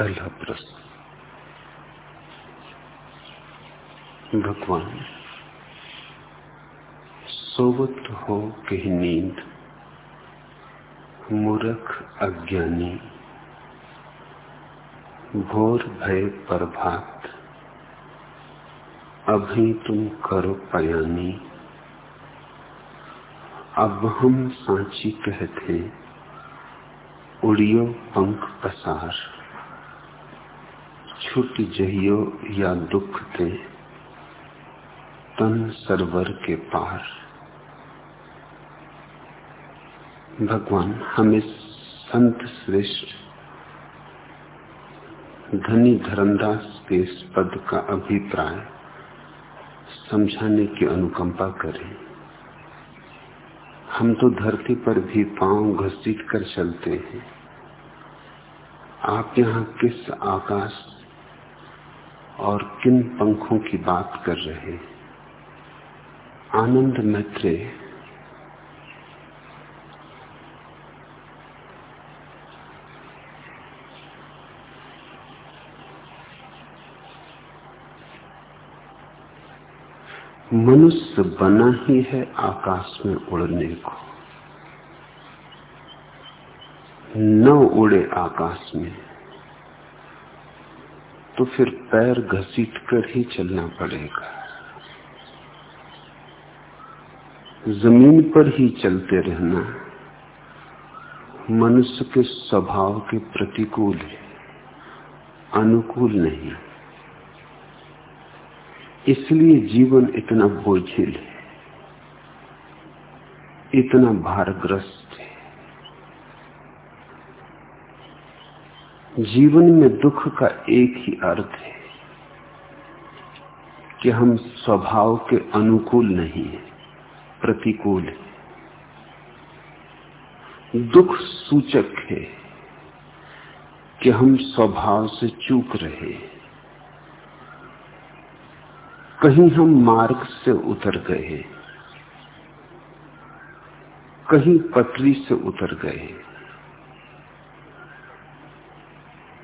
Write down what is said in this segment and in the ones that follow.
पहला प्रश्न। भगवान सोवत हो के नींद, मूर्ख, अज्ञानी भोर भय, प्रभात, अभी तुम करो पयानी। अब हम सांची कहते उड़ियो पंख पसार। छुट जहियो या दुख दे तन सरवर के पार। भगवान, हमें संत श्रेष्ठ, धनी धरमदास के इस पद का अभिप्राय समझाने की अनुकंपा करें। हम तो धरती पर भी पाँव घसीट कर चलते हैं। आप यहाँ किस आकाश और किन पंखों की बात कर रहे आनंद मैत्रे। मनुष्य बना ही है आकाश में उड़ने को। न उड़े आकाश में। तो फिर पैर घसीट कर ही चलना पड़ेगा। ज़मीन पर ही चलते रहना मनुष्य के स्वभाव के प्रतिकूल है, अनुकूल नहीं। इसलिए जीवन इतना बोझिल है, इतना भारग्रस्त है जीवन में दुख का एक ही अर्थ है कि हम स्वभाव के अनुकूल नहीं है, प्रतिकूल है। दुख सूचक है कि हम स्वभाव से चूक रहे कहीं हम मार्ग से उतर गए कहीं पटरी से उतर गए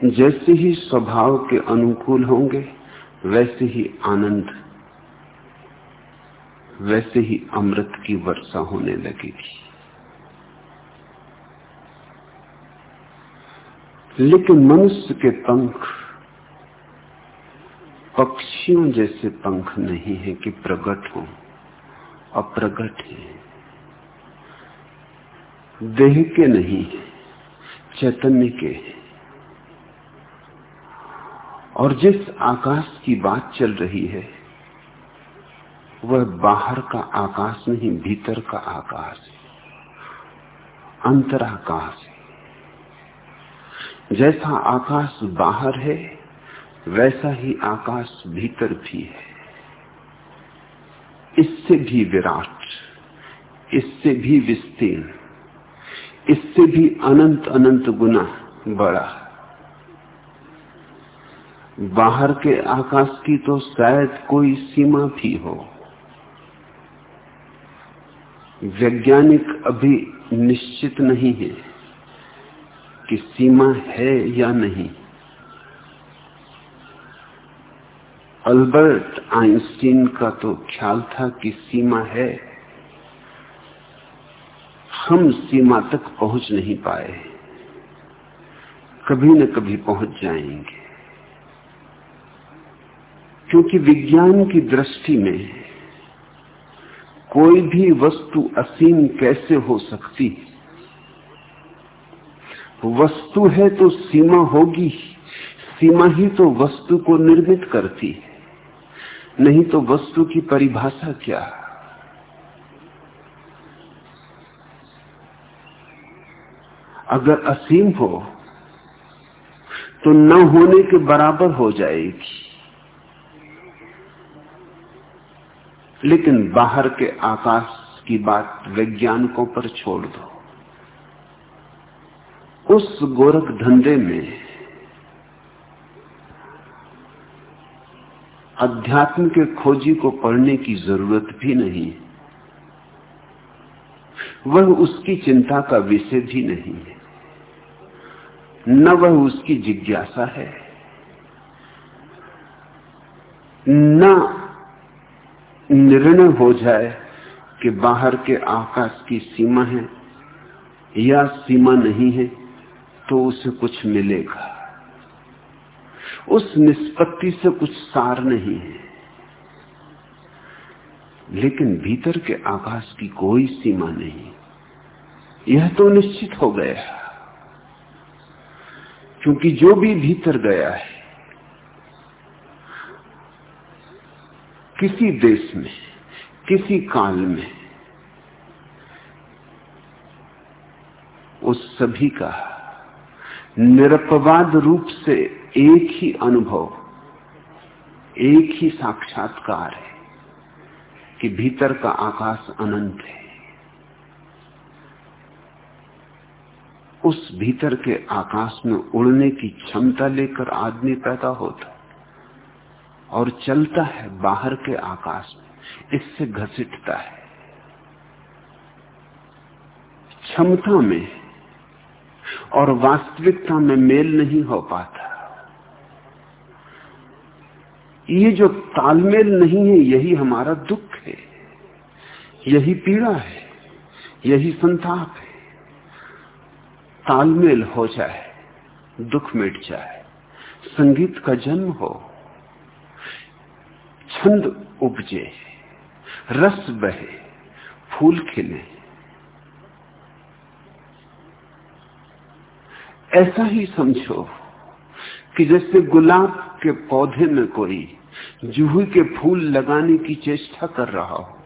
जैसे ही स्वभाव के अनुकूल होंगे, वैसे ही आनंद, वैसे ही अमृत की वर्षा होने लगेगी। लेकिन मनुष्य के पंख, पक्षियों जैसे पंख नहीं है कि प्रकट हो, अप्रगट है। देह के नहीं है, चैतन्य के हैं। और जिस आकाश की बात चल रही है, वह बाहर का आकाश नहीं, भीतर का आकाश है। अंतराकाश है। जैसा आकाश बाहर है, वैसा ही आकाश भीतर भी है। इससे भी विराट, इससे भी विस्तीर्ण, इससे भी अनंत अनंत गुना बड़ा। बाहर के आकाश की तो शायद कोई सीमा भी हो। वैज्ञानिक अभी निश्चित नहीं है कि सीमा है या नहीं। अल्बर्ट आइंस्टीन का तो ख्याल था कि सीमा है। हम सीमा तक पहुँच नहीं पाए। कभी न कभी पहुँच जाएँगे। क्योंकि विज्ञान की दृष्टि में कोई भी वस्तु असीम कैसे हो सकती? वस्तु है तो सीमा होगी, सीमा ही तो वस्तु को निर्मित करती है, नहीं तो वस्तु की परिभाषा क्या? अगर असीम हो तो न होने के बराबर हो जाएगी। लेकिन बाहर के आकाश की बात वैज्ञानिकों पर छोड़ दो। उस गोरख धंधे में अध्यात्म के खोजी को पढ़ने की ज़रूरत भी नहीं, वह उसकी चिंता का विषय भी नहीं है, न वह उसकी जिज्ञासा है, न निर्णय हो जाए कि बाहर के आकाश की सीमा है या सीमा नहीं है तो उसे कुछ मिलेगा। उस निष्पत्ति से कुछ सार नहीं है। लेकिन भीतर के आकाश की कोई सीमा नहीं। यह तो निश्चित हो गया। क्योंकि जो भी भीतर गया है किसी देश में, किसी काल में, उस सभी का निरपवाद रूप से एक ही अनुभव, एक ही साक्षात्कार है कि भीतर का आकाश अनंत है। उस भीतर के आकाश में उड़ने की क्षमता लेकर आदमी पैदा होता और चलता है बाहर के आकाश में। इससे घसीटता है। क्षमता में और वास्तविकता में मेल नहीं हो पाता। ये जो तालमेल नहीं है, यही हमारा दुख है। यही पीड़ा है। यही संताप है। तालमेल हो जाए, दुख मिट जाए, संगीत का जन्म हो छंद उपजे, रस बहे, फूल खिले। ऐसा ही समझो कि जैसे गुलाब के पौधे में कोई जूही के फूल लगाने की चेष्टा कर रहा हो,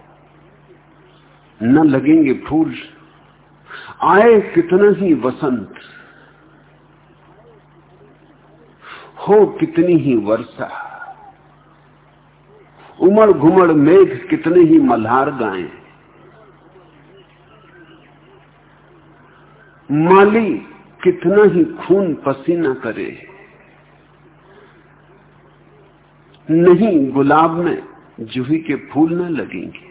न लगेंगे फूल, आए कितना ही वसंत, हो कितनी ही वर्षा। उमड़ घुमड़ मेघ कितने ही मल्हार गाए। माली कितना ही खून पसीना करे। नहीं गुलाब में जूही के फूल न लगेंगे,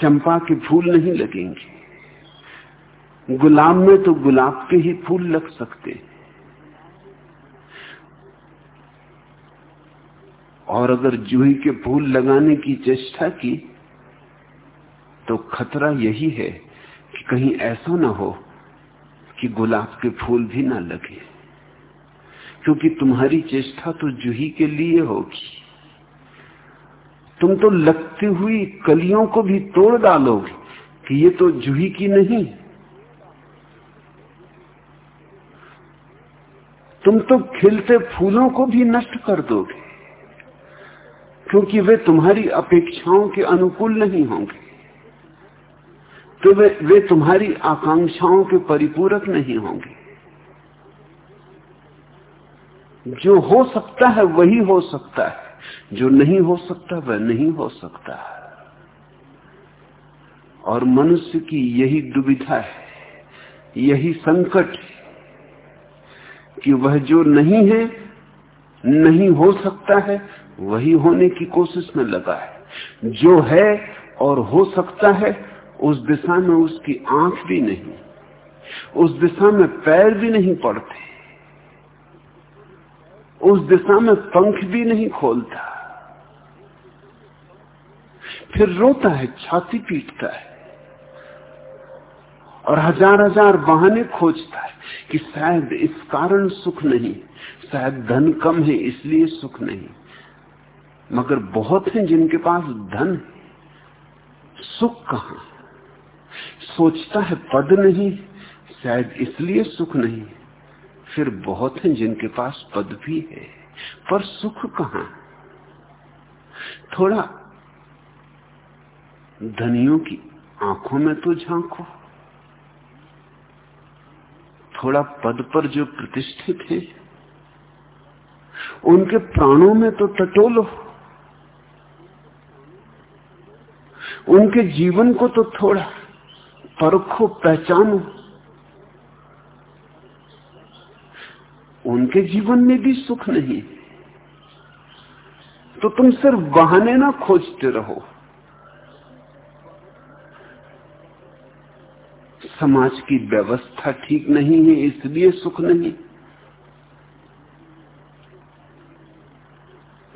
चंपा के फूल नहीं लगेंगे। गुलाब में तो गुलाब के ही फूल लग सकते और अगर जूही के फूल लगाने की चेष्टा की तो खतरा यही है कि कहीं ऐसा ना हो कि गुलाब के फूल भी ना लगे। क्योंकि तुम्हारी चेष्टा तो जूही के लिए होगी। तुम तो लगती हुई कलियों को भी तोड़ डालोगे कि ये तो जूही की नहीं। तुम तो खिलते फूलों को भी नष्ट कर दोगे। क्योंकि वे तुम्हारी अपेक्षाओं के अनुकूल नहीं होंगे। तो वे वे तुम्हारी आकांक्षाओं के परिपूरक नहीं होंगे। जो हो सकता है, वही हो सकता है। जो नहीं हो सकता, वह नहीं हो सकता। और मनुष्य की यही दुविधा है, यही संकट कि वह जो नहीं है, नहीं हो सकता है वही होने की कोशिश में लगा है। जो है और हो सकता है, उस दिशा में उसकी आँख भी नहीं, उस दिशा में पैर भी नहीं पड़ते, उस दिशा में पंख भी नहीं खोलता। फिर रोता है, छाती पीटता है, और हज़ार हज़ार बहाने खोजता है कि शायद इस कारण सुख नहीं, शायद धन कम है इसलिए सुख नहीं। मगर बहुत हैं जिनके पास धन सुख कहा सोचता है पद नहीं, शायद इसलिए सुख नहीं। फिर बहुत हैं जिनके पास पद भी है, पर सुख कहा थोड़ा धनियों की आँखों में तो झांको। थोड़ा पद पर जो प्रतिष्ठित है, उनके प्राणों में तो टटोलो। उनके जीवन को तो थोड़ा परखो, पहचानो। उनके जीवन में भी सुख नहीं। तो तुम सिर्फ़ बहाने ना खोजते रहो। समाज की व्यवस्था ठीक नहीं है, इसलिए सुख नहीं।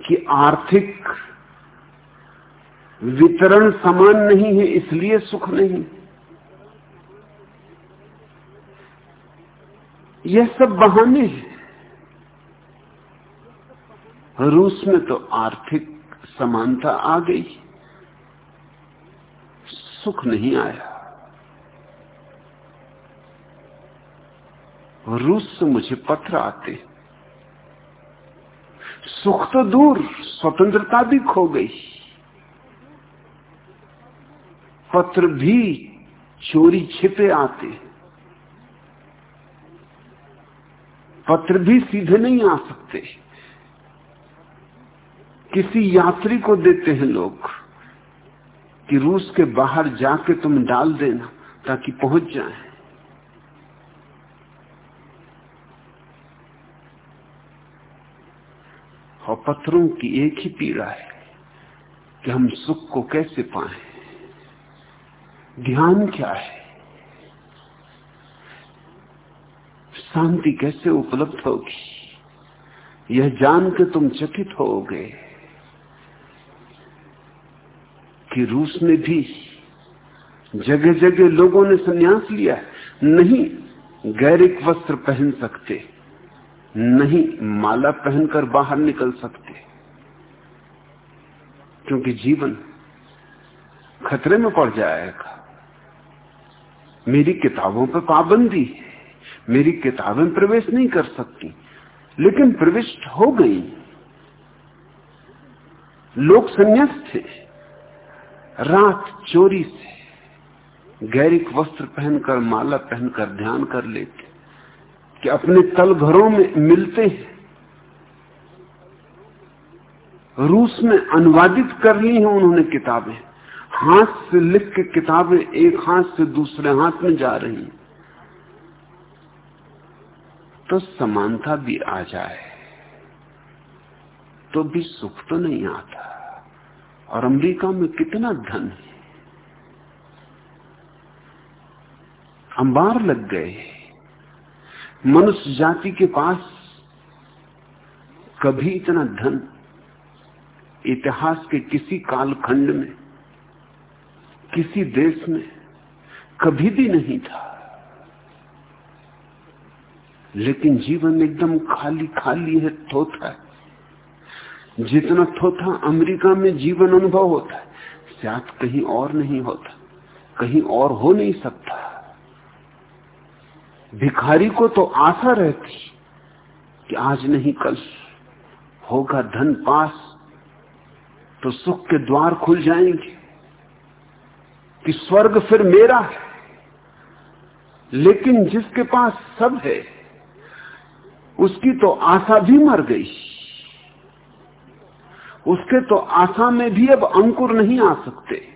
कि आर्थिक वितरण समान नहीं है, इसलिए सुख नहीं। यह सब बहाने हैं। रूस में तो आर्थिक समानता आ गई। सुख नहीं आया। रूस से मुझे पत्र आते। सुख तो दूर, स्वतंत्रता भी खो गई। पत्र भी चोरी छिपे आते पत्र भी सीधे नहीं आ सकते। किसी यात्री को देते हैं लोग कि रूस के बाहर जाके तुम डाल देना ताकि पहुँच जाए। और पत्थरों की एक ही पीड़ा है कि हम सुख को कैसे पाए। ध्यान क्या है? शांति कैसे उपलब्ध होगी? यह जान के तुम चकित होगे कि रूस में भी जगह जगह लोगों ने संन्यास लिया नहीं गैरिक वस्त्र पहन सकते, नहीं माला पहनकर बाहर निकल सकते, क्योंकि जीवन खतरे में पड़ जाएगा। मेरी किताबों पर पाबंदी है। मेरी किताबें प्रवेश नहीं कर सकती, लेकिन प्रविष्ट हो गई। लोग संन्यास थे, रात चोरी से। गैरिक वस्त्र पहनकर, माला पहनकर ध्यान कर लेते, कि अपने तल घरों में मिलते हैं। रूस में अनुवादित कर ली हैं उन्होंने किताबें। हाथ से लिख के किताबें एक हाथ से दूसरे हाथ में जा रही तो समानता भी आ जाए तो भी सुख तो नहीं आता। और अमेरिका में कितना धन है। अंबार लग गए। मनुष्य जाति के पास कभी इतना धन इतिहास के किसी कालखंड में किसी देश में कभी भी नहीं था। लेकिन जीवन एकदम खाली खाली है, थोथा है। जितना थोथा अमेरिका में जीवन अनुभव होता है, शायद कहीं और नहीं होता, कहीं और हो नहीं सकता। भिखारी को तो आशा रहती कि आज नहीं कल होगा धन पास तो सुख के द्वार खुल जाएँगे। कि स्वर्ग फिर मेरा है। लेकिन जिसके पास सब है, उसकी तो आशा भी मर गई। उसके तो आशा में भी अब अंकुर नहीं आ सकते।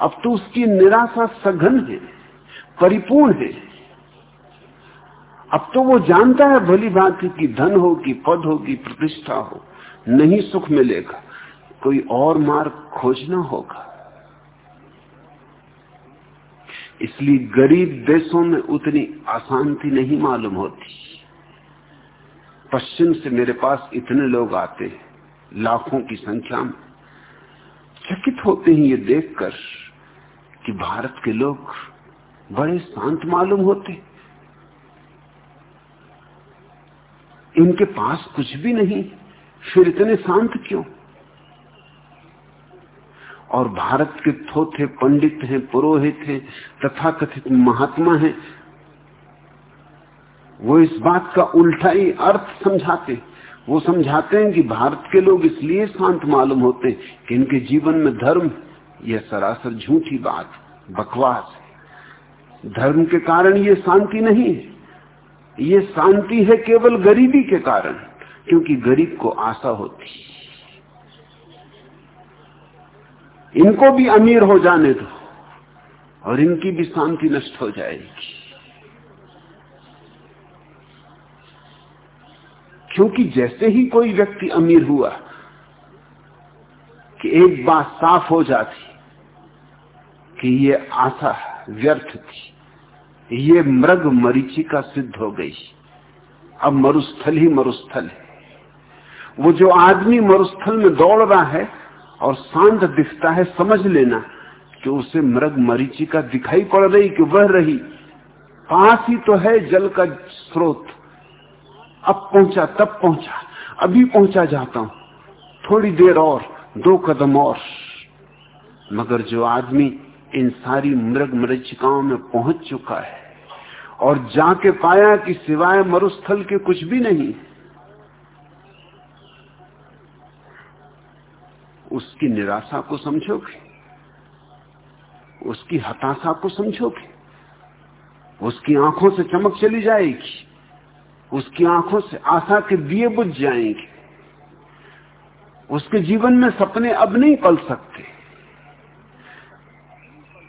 अब तो उसकी निराशा सघन है, परिपूर्ण है। अब तो वो जानता है भली बात की धन हो, कि पद हो, कि प्रतिष्ठा हो, नहीं सुख मिलेगा। कोई और मार्ग खोजना होगा। इसलिए गरीब देशों में उतनी अशांति नहीं मालूम होती। पश्चिम से मेरे पास इतने लोग आते हैं, लाखों की संख्या में। चकित होते हैं ये देखकर कि भारत के लोग बड़े शांत मालूम होते। इनके पास कुछ भी नहीं, फिर इतने शांत क्यों? और भारत के थोथे पंडित हैं, पुरोहित हैं, तथाकथित महात्मा हैं। वो इस बात का उल्टा ही अर्थ समझाते वो समझाते हैं कि भारत के लोग इसलिए शांत मालूम होते हैं कि इनके जीवन में धर्म, यह सरासर झूठी बात, बकवास है। धर्म के कारण ये शांति नहीं है। ये शांति है केवल गरीबी के कारण, क्योंकि गरीब को आशा होती इनको भी अमीर हो जाने दो और इनकी भी शांति नष्ट हो जाएगी। क्योंकि जैसे ही कोई व्यक्ति अमीर हुआ कि एक बात साफ़ हो जाती कि ये आशा व्यर्थ थी, ये मृग मरीचिका सिद्ध हो गई, अब मरुस्थल ही मरुस्थल है। वो जो आदमी मरुस्थल में दौड़ रहा है और शांत दिखता है, समझ लेना कि उसे मृग मरीचिका दिखाई पड़ रही कि वह रही। पास ही तो है जल का स्रोत। अब पहुँचा, तब पहुँचा। अभी पहुँचा जाता हूँ। थोड़ी देर और, दो कदम और। मगर जो आदमी इन सारी मृग मरीचिकाओं में पहुँच चुका है और जाके पाया कि सिवाय मरुस्थल के कुछ भी नहीं उसकी निराशा को समझोगे उसकी हताशा को समझोगे उसकी आँखों से चमक चली जाएगी, उसकी आँखों से आशा के दिए बुझ जाएँगे। उसके जीवन में सपने अब नहीं पल सकते।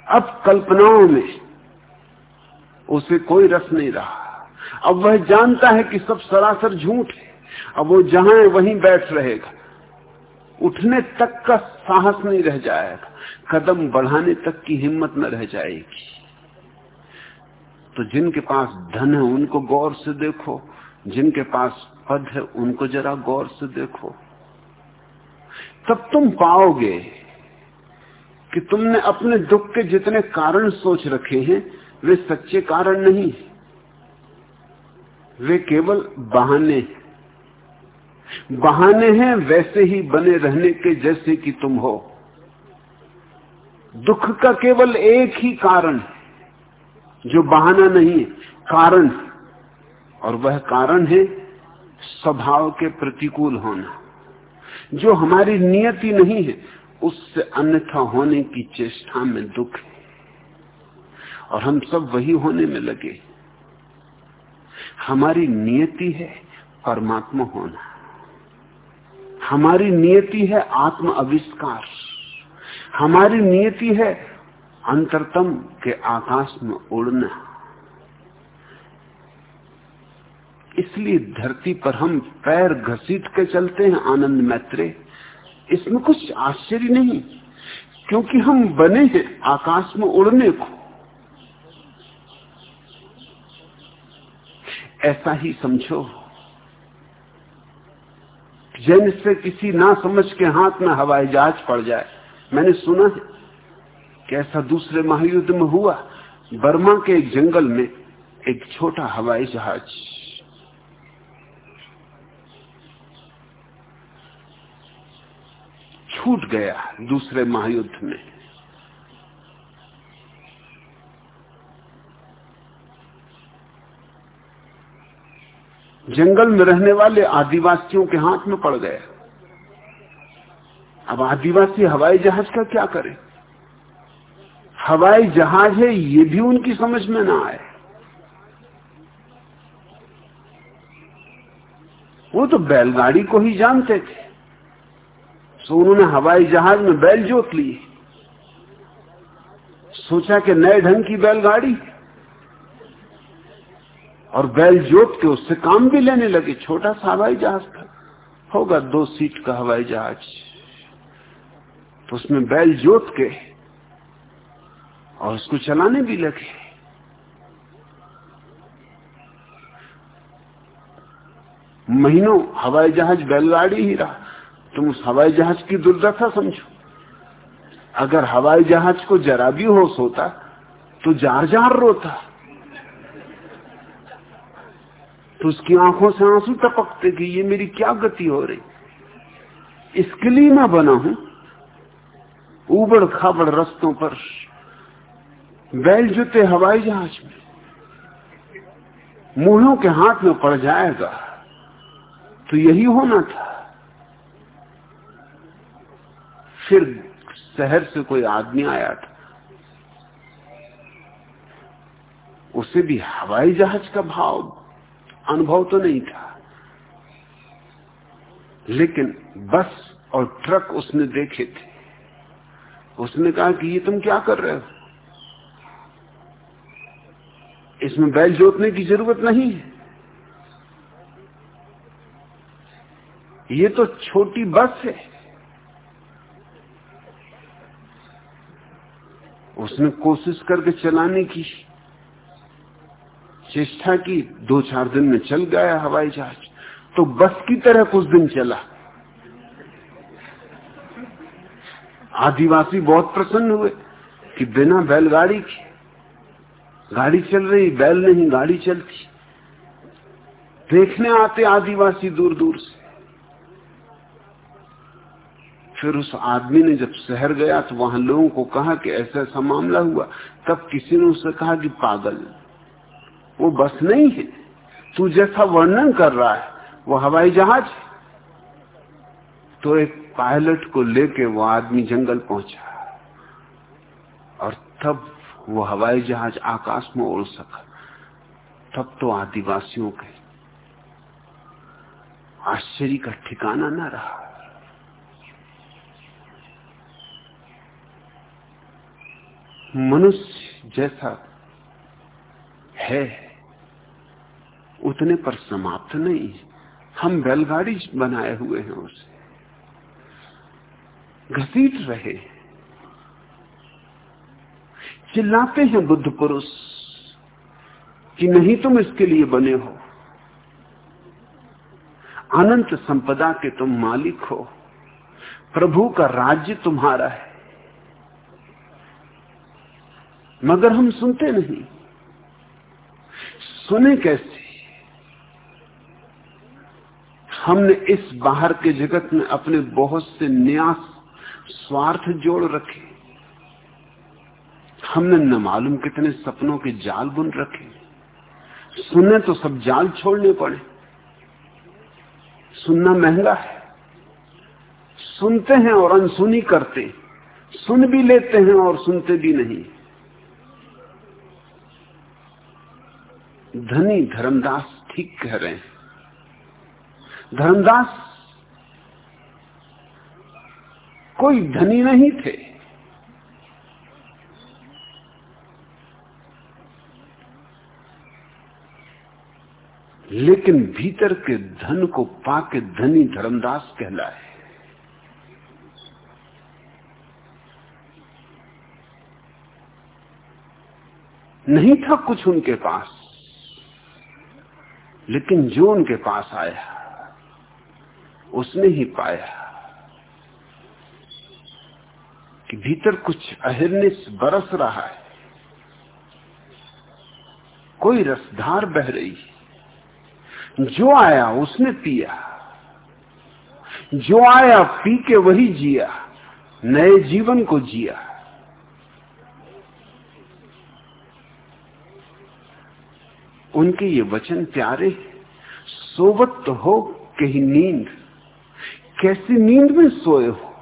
अब कल्पनाओं में उसे कोई रस नहीं रहा। अब वह जानता है कि सब सरासर झूठ है। अब वो जहाँ है, वहीं बैठ रहेगा। उठने तक का साहस नहीं रह जाएगा। कदम बढ़ाने तक की हिम्मत न रह जाएगी। तो जिनके पास धन है, उनको गौर से देखो। जिनके पास पद है, उनको जरा गौर से देखो। तब तुम पाओगे कि तुमने अपने दुख के जितने कारण सोच रखे हैं, वे सच्चे कारण नहीं वे केवल बहाने बहाने हैं वैसे ही बने रहने के जैसे कि तुम हो। दुख का केवल एक ही कारण जो बहाना नहीं है, कारण और वह कारण है स्वभाव के प्रतिकूल होना। जो हमारी नियति नहीं है, उससे अन्यथा होने की चेष्टा में दुख है। और हम सब वही होने में लगे। हमारी नियति है परमात्मा होना। हमारी नियति है आत्म आविष्कार हमारी नियति है अंतरतम के आकाश में उड़ना। इसलिए धरती पर हम पैर घसीट के चलते हैं आनंद मैत्रे इसमें कुछ आश्चर्य नहीं, क्योंकि हम बने हैं आकाश में उड़ने को। ऐसा ही समझो। जैसे किसी ना समझ के हाथ में हवाई जहाज़ पड़ जाए। मैंने सुना है, कैसा दूसरे महायुद्ध में हुआ। बर्मा के एक जंगल में एक छोटा हवाई जहाज़। छूट गया दूसरे महायुद्ध में। जंगल में रहने वाले आदिवासियों के हाथ में पड़ गया। अब आदिवासी हवाई जहाज़ का क्या करें? हवाई जहाज़ है, ये भी उनकी समझ में ना आए। वो तो बैलगाड़ी को ही जानते थे। तो उन्होंने हवाई जहाज़ में बैल जोत ली सोचा कि नए ढंग की बैलगाड़ी और बैल जोत के उससे काम भी लेने लगे। छोटा सा हवाई जहाज़ था। होगा दो सीट का हवाई जहाज़। तो उसमें बैल जोत के और उसको चलाने भी लगे। महीनों हवाई जहाज़, बैलगाड़ी ही रहा। तुम उस हवाई जहाज़ की दुर्दशा समझो। अगर हवाई जहाज़ को जरा भी होश होता तो जार जार रोता। तो उसकी आँखों से आँसू टपकते कि ये मेरी क्या गति हो रही? इसके लिए मैं बना हूँ। उबड़ खाबड़ रस्तों पर बैल जुते हवाई जहाज़ में। मुंहों के हाथ में पड़ जाएगा। तो यही होना था। फिर शहर से कोई आदमी आया था। उसे भी हवाई जहाज़ का भाव अनुभव तो नहीं था। लेकिन बस और ट्रक उसने देखे थे। उसने कहा कि ये तुम क्या कर रहे हो? इसमें बैल जोतने की ज़रूरत नहीं है। ये तो छोटी बस है। उसने कोशिश करके चलाने की। चेष्टा की दो चार दिन में चल गया हवाई जहाज़। तो बस की तरह कुछ दिन चला। आदिवासी बहुत प्रसन्न हुए कि बिना बैलगाड़ी की, गाड़ी चल रही, बैल नहीं, गाड़ी चलती। देखने आते आदिवासी दूर दूर से। फिर उस आदमी ने जब शहर गया तो वहाँ लोगों को कहा कि ऐसा ऐसा मामला हुआ। तब किसी ने उससे कहा कि पागल। वो बस नहीं है। तू जैसा वर्णन कर रहा है, वो हवाई जहाज़ तो एक पायलट को लेके वो आदमी जंगल पहुँचा। और तब वो हवाई जहाज़ आकाश में उड़ सका। तब तो आदिवासियों के आश्चर्य का ठिकाना न रहा। मनुष्य जैसा है। उतने पर समाप्त नहीं। हम बैलगाड़ी बनाए हुए हैं उसे। घसीट रहे। चिल्लाते हैं बुद्ध पुरुष कि नहीं तुम इसके लिए बने हो। अनंत संपदा के तुम मालिक हो। प्रभु का राज्य तुम्हारा है। मगर हम सुनते नहीं। सुने कैसे? हमने इस बाहर के जगत में अपने बहुत से न्यास स्वार्थ जोड़ रखे। हमने न मालूम कितने सपनों के जाल बुन रखे। सुने तो सब जाल छोड़ने पड़े। सुनना महँगा है। सुनते हैं और अनसुनी करते सुन भी लेते हैं और सुनते भी नहीं। धनी धर्मदास ठीक कह रहे हैं। धर्मदास कोई धनी नहीं थे। लेकिन भीतर के धन को पाके धनी धर्मदास कहलाए। नहीं था कुछ उनके पास, लेकिन जो उनके पास आया उसने ही पाया कि भीतर कुछ अहिर्निश बरस रहा है। कोई रसधार बह रही जो आया उसने पिया। जो आया पी के वही जिया। नए जीवन को जिया। उनके ये वचन प्यारे सोवत तो हो कहीं नींद। कैसी नींद में सोए हो?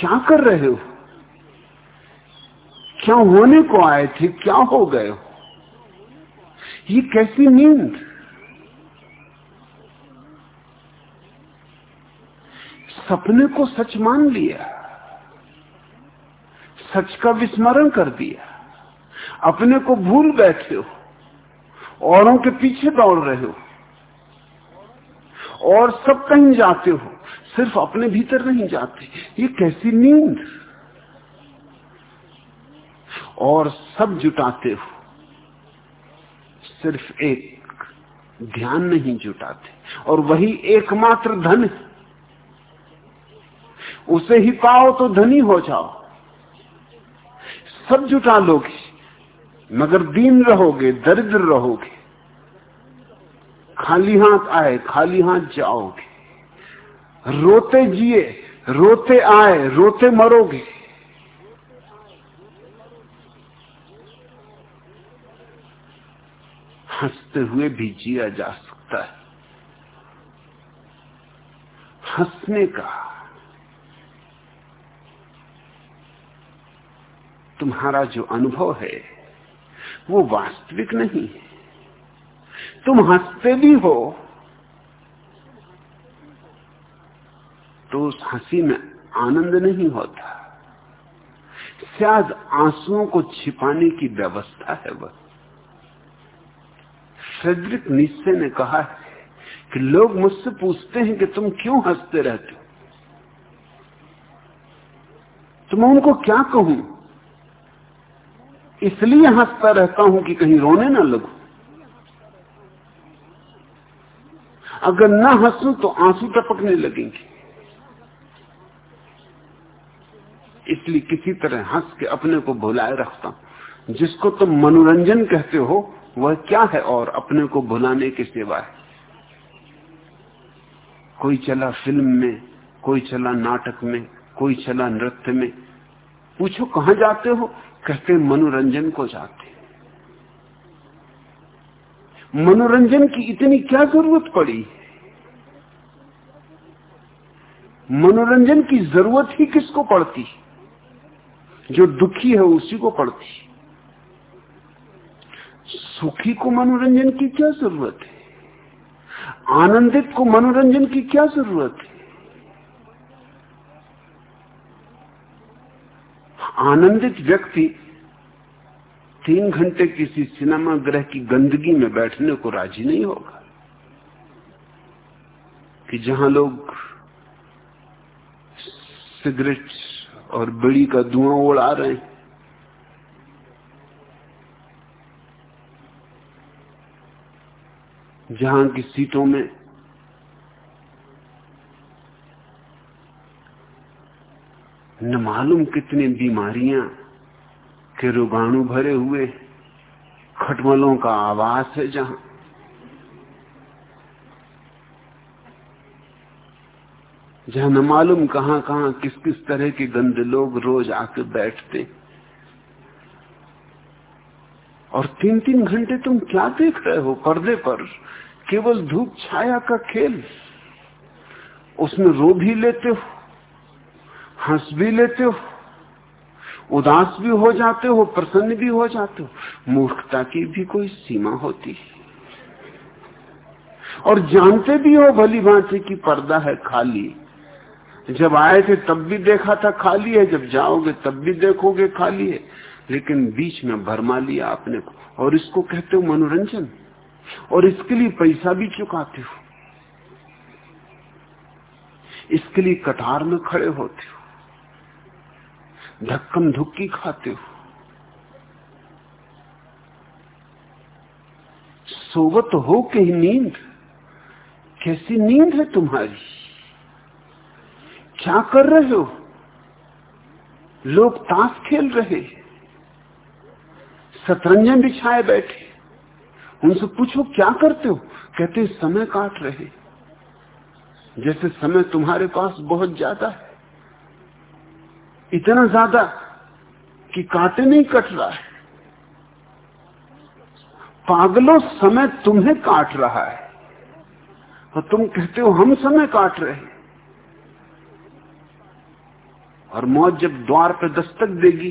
क्या कर रहे हो? क्या होने को आए थे? क्या हो गए हो? ये कैसी नींद? सपने को सच मान लिया। सच का विस्मरण कर दिया। अपने को भूल बैठे हो। औरों के पीछे दौड़ रहे हो। और सब कहीं जाते हो। सिर्फ़ अपने भीतर नहीं जाते। ये कैसी नींद? और सब जुटाते हो। सिर्फ़ एक ध्यान नहीं जुटाते। और वही एकमात्र धन उसे ही पाओ तो धनी हो जाओ। सब जुटा लोगे। मगर दीन रहोगे, दरिद्र रहोगे। खाली हाथ आए, खाली हाथ जाओगे। रोते जिए, रोते आए, रोते मरोगे। हँसते हुए भी जिया जा सकता है। हंसने का। तुम्हारा जो अनुभव है, वो वास्तविक नहीं है। तुम हँसते भी हो तो उस हँसी में आनंद नहीं होता। शायद आंसुओं को छिपाने की व्यवस्था है वह। फ्रेडरिक निश्चय ने कहा है कि लोग मुझसे पूछते हैं कि तुम क्यों हँसते रहते हो? तो मैं उनको क्या कहूँ? इसलिए हंसता रहता हूँ कि कहीं रोने ना लगू। अगर ना हंसू तो आँसू टपकने लगेंगे। इसलिए किसी तरह हंस के अपने को भुलाए रखता हूँ। जिसको तुम तो मनोरंजन कहते हो, वह क्या है और अपने को भुलाने की सेवा है? कोई चला फ़िल्म में, कोई चला नाटक में, कोई चला नृत्य में। पूछो, कहा जाते हो? कहते मनोरंजन को जाते मनोरंजन की इतनी क्या ज़रूरत पड़ी? मनोरंजन की ज़रूरत ही किसको पड़ती? जो दुखी है उसी को पड़ती सुखी को मनोरंजन की क्या ज़रूरत है? आनंदित को मनोरंजन की क्या ज़रूरत है? आनंदित व्यक्ति तीन घंटे किसी सिनेमा ग्रह की गंदगी में बैठने को राज़ी नहीं होगा। कि जहाँ लोग सिगरेट और बीड़ी का धुआँ उड़ा रहे हैं। जहाँ की सीटों में न मालूम कितनी बीमारियाँ, के रोगाणु भरे हुए खटमलों का आवास है जहाँ। जहाँ न मालूम कहाँ कहाँ किस किस तरह के गंदे लोग रोज आके बैठते। और तीन तीन घंटे तुम क्या देख रहे हो पर्दे पर? केवल धूप छाया का खेल। उसमें रो भी लेते हो, हंस भी लेते हो, उदास भी हो जाते हो, प्रसन्न भी हो जाते हो। मूर्खता की भी कोई सीमा होती। है और जानते भी हो भली भांति की पर्दा है खाली। जब आए थे तब भी देखा था खाली है, जब जाओगे तब भी देखोगे खाली है। लेकिन बीच में भरमा लिया आपने को। और इसको कहते हो मनोरंजन। और इसके लिए पैसा भी चुकाते हो। इसके लिए कतार में खड़े होते हो। धक्कम धुक्की खाते हो। सोवत हो के ही नींद। कैसी नींद है तुम्हारी? क्या कर रहे हो? लोग ताश खेल रहे सतरंजन बिछाए बैठे उनसे पूछो, क्या करते हो? कहते समय काट रहे जैसे समय तुम्हारे पास बहुत ज़्यादा है। इतना ज़्यादा कि काटे नहीं कट रहा है। पागलों, समय तुम्हें काट रहा है। और तुम कहते हो, हम समय काट रहे हैं। और मौत जब द्वार पर दस्तक देगी,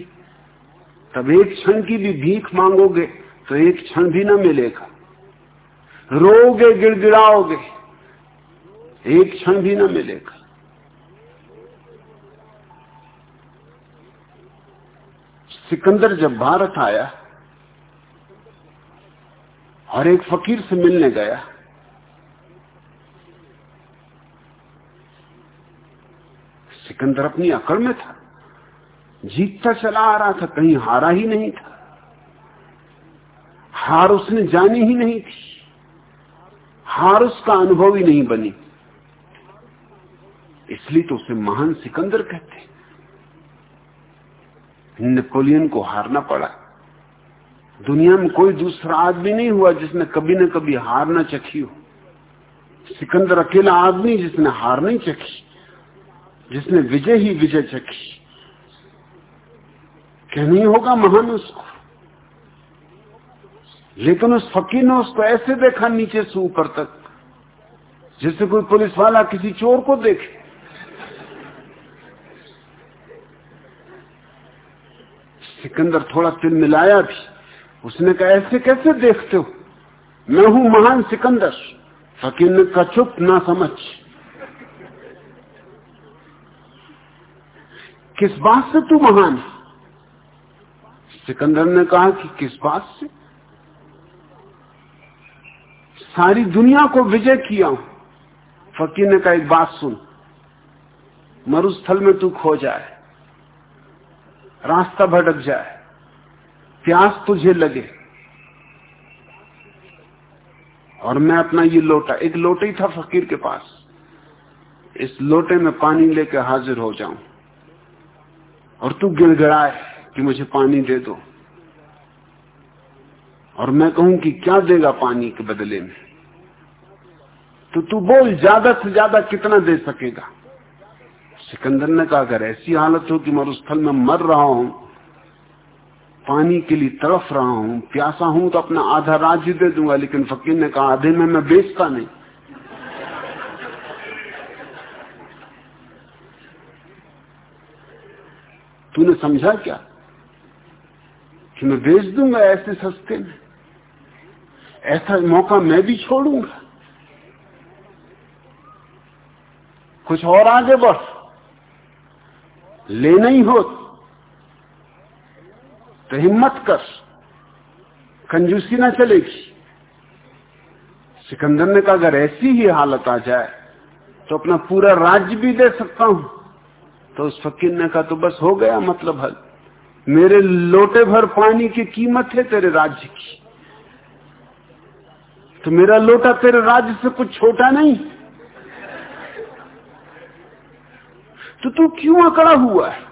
तब एक क्षण की भी भीख मांगोगे तो एक क्षण भी न मिलेगा। रोगे, गिड़गिड़ाओगे, एक क्षण भी न मिलेगा। सिकंदर जब भारत आया, और एक फकीर से मिलने गया सिकंदर अपनी अकड़ में था। जीतता चला आ रहा था, कहीं हारा ही नहीं था। हार उसने जानी ही नहीं थी। हार उसका अनुभव ही नहीं बनी। इसलिए तो उसे महान सिकंदर कहते नेपोलियन को हारना पड़ा। दुनिया में कोई दूसरा आदमी नहीं हुआ जिसने कभी न कभी हार ना चखी हो। सिकंदर अकेला आदमी जिसने हार नहीं चखी। जिसने विजय ही विजय चखी। क्या नहीं होगा महान उसको? लेकिन उस फकीर ने उसको ऐसे देखा नीचे से ऊपर तक जैसे कोई पुलिस वाला किसी चोर को देखे। सिकंदर थोड़ा तिल मिलाया भी। उसने कहा, ऐसे कैसे देखते हो? मैं हूँ महान सिकंदर। फकीर ने कहा, चुप ना समझ। किस बात से तू महान है? सिकंदर ने कहा कि किस बात से? सारी दुनिया को विजय किया हूँ। फकीर ने कहा, एक बात सुन। मरुस्थल में तू खो जाए। रास्ता भटक जाए। प्यास तुझे लगे। और मैं अपना ये लोटा, एक लोटे ही था फकीर के पास। इस लोटे में पानी लेकर हाजिर हो जाऊँ। और तू गिड़गड़ाए कि मुझे पानी दे दो। और मैं कहूँ कि क्या देगा पानी के बदले में? तो तू बोल, ज़्यादा से ज़्यादा कितना दे सकेगा? सिकंदर ने कहा, अगर ऐसी हालत हो कि मरुस्थल में मर रहा हूँ, पानी के लिए तरफ़ रहा हूँ, प्यासा हूँ तो अपना आधा राज्य दे दूँगा। लेकिन फकीर ने कहा, आधे में मैं बेचता नहीं। तूने समझा क्या? कि मैं बेच दूँगा ऐसे सस्ते में? ऐसा मौका मैं भी छोड़ूँगा? कुछ और आगे बढ़। लेना ही हो तो हिम्मत कर। कंजूसी ना चलेगी। सिकंदर ने कहा, अगर ऐसी ही हालत आ जाए तो अपना पूरा राज्य भी दे सकता हूँ। तो उस फकीर ने कहा तो बस हो गया मतलब हल। मेरे लोटे भर पानी की कीमत है तेरे राज्य की। तो मेरा लोटा तेरे राज्य से कुछ छोटा नहीं। तो तू क्यों अकड़ा हुआ है?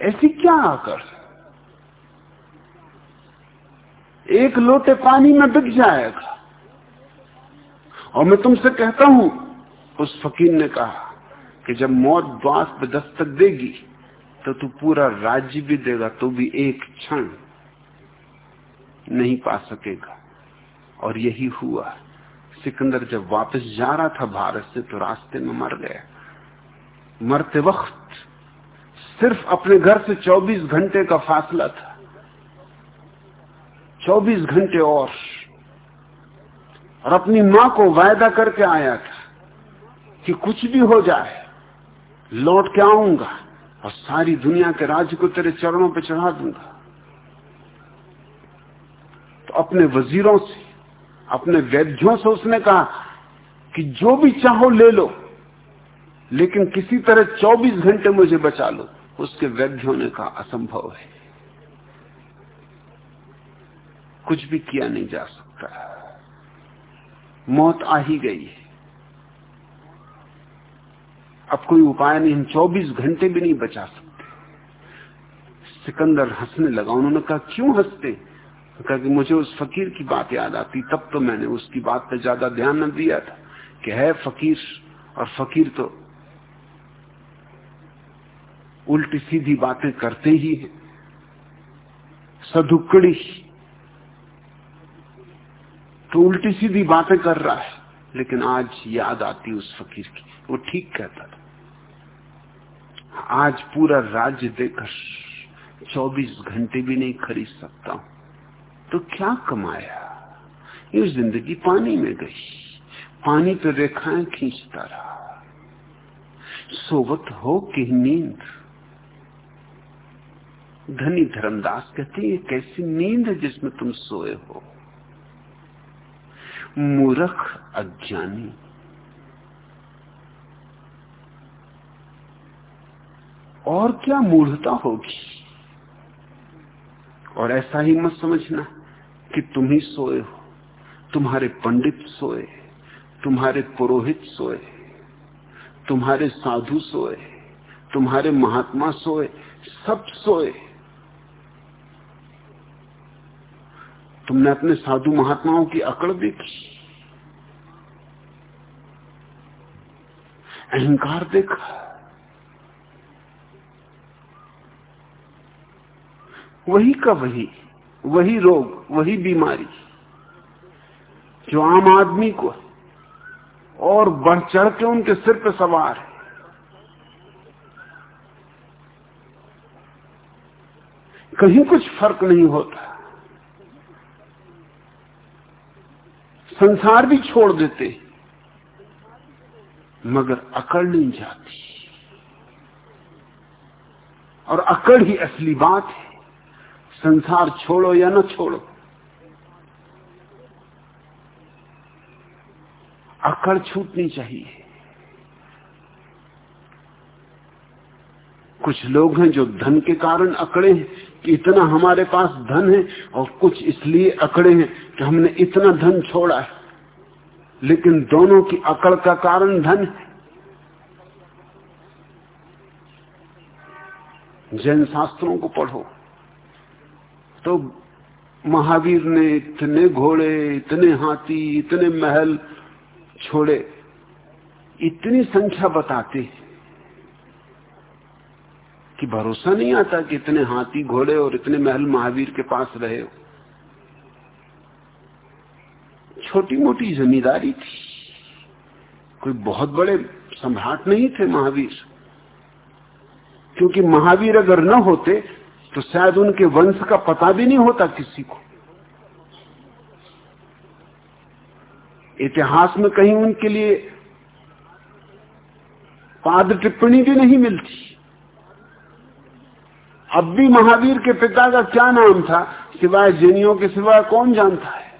ऐसी क्या आकर? एक लोटे पानी में बिक जाएगा। और मैं तुमसे कहता हूँ उस फकीर ने कहा कि जब मौत द्वास पे दस्तक देगी तो तू पूरा राज्य भी देगा तो भी एक क्षण नहीं पा सकेगा। और यही हुआ। सिकंदर जब वापस जा रहा था भारत से तो रास्ते में मर गया। मरते वक्त सिर्फ़ अपने घर से 24 घंटे का फासला था। 24 घंटे और। और अपनी माँ को वायदा करके आया था। कि कुछ भी हो जाए, लौट के आऊँगा और सारी दुनिया के राज्य को तेरे चरणों पर चढ़ा दूँगा। तो अपने वजीरों से, अपने वैद्यों से उसने कहा कि जो भी चाहो ले लो, लेकिन किसी तरह 24 घंटे मुझे बचा लो। उसके वैद्यों ने कहा, असंभव है। कुछ भी किया नहीं जा सकता। मौत आ ही गई है। अब कोई उपाय नहीं, हम 24 घंटे भी नहीं बचा सकते। सिकंदर हंसने लगा, उन्होंने कहा, क्यों हँसते? कहा कि मुझे उस फकीर की बात याद आती, तब तो मैंने उसकी बात पर ज़्यादा ध्यान न दिया था कि है फकीर, और फकीर तो उल्टी सीधी बातें करते ही है। सदुकड़ी तो उल्टी सीधी बातें कर रहा है, लेकिन आज याद आती उस फकीर की। वो ठीक कहता था। आज पूरा राज्य देकर 24 घंटे भी नहीं खरीद सकता। हूँ तो क्या कमाया? ये ज़िंदगी पानी में गई। पानी पे रेखाएँ खींचता रहा। सोवत हो कि नींद? धनी धर्मदास कहते हैं कैसी नींद है जिसमें तुम सोए हो? मूर्ख अज्ञानी और क्या मूढ़ता होगी? और ऐसा ही मत समझना कि तुम ही सोए हो, तुम्हारे पंडित सोए, तुम्हारे पुरोहित सोए, तुम्हारे साधु सोए, तुम्हारे महात्मा सोए, सब सोए। तुमने अपने साधु महात्माओं की अकड़ देखी? अहंकार देखा? वही का वही वही रोग, वही बीमारी, जो आम आदमी को और बढ़ चढ़ के उनके सिर पर सवार है। कहीं कुछ फ़र्क नहीं होता। संसार भी छोड़ देते, मगर अकड़ नहीं जाती। और अकड़ ही असली बात है। संसार छोड़ो या न छोड़ो। अकड़ छूटनी चाहिए। कुछ लोग हैं जो धन के कारण अकड़े हैं, कि इतना हमारे पास धन है और कुछ इसलिए अकड़े हैं कि हमने इतना धन छोड़ा है। लेकिन दोनों की अकड़ का कारण धन है। जैन शास्त्रों को पढ़ो। तो महावीर ने इतने घोड़े, इतने हाथी, इतने महल छोड़े। इतनी संख्या बताते कि भरोसा नहीं आता कि इतने हाथी, घोड़े और इतने महल महावीर के पास रहे हो। छोटी मोटी जमींदारी थी। कोई बहुत बड़े सम्राट नहीं थे महावीर। क्योंकि महावीर अगर न होते तो शायद उनके वंश का पता भी नहीं होता किसी को। इतिहास में कहीं उनके लिए पाद टिप्पणी भी नहीं मिलती। अब भी महावीर के पिता का क्या नाम था? सिवाय जैनियों के सिवाय कौन जानता है?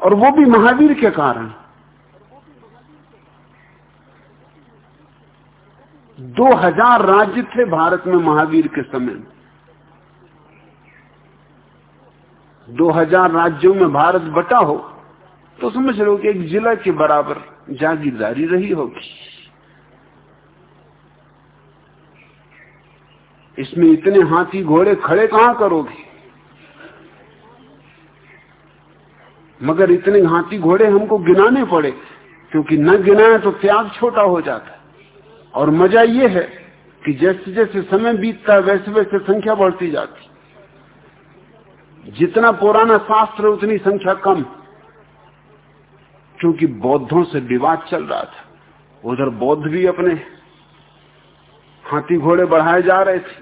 और वो भी महावीर के कारण। दो हज़ार राज्य थे भारत में महावीर के समय में। दो हज़ार राज्यों में भारत बटा हो तो समझ लो कि एक जिला के बराबर जागीरदारी रही होगी। इसमें इतने हाथी घोड़े खड़े कहाँ करोगे? मगर इतने हाथी घोड़े हमको गिनाने पड़े, क्योंकि न गिनाए तो त्याग छोटा हो जाता और मज़ा ये है कि जैसे जैसे समय बीतता है, वैसे वैसे संख्या बढ़ती जाती जितना पुराना शास्त्र उतनी संख्या कम। क्योंकि बौद्धों से विवाद चल रहा था। उधर बौद्ध भी अपने हाथी घोड़े बढ़ाए जा रहे थे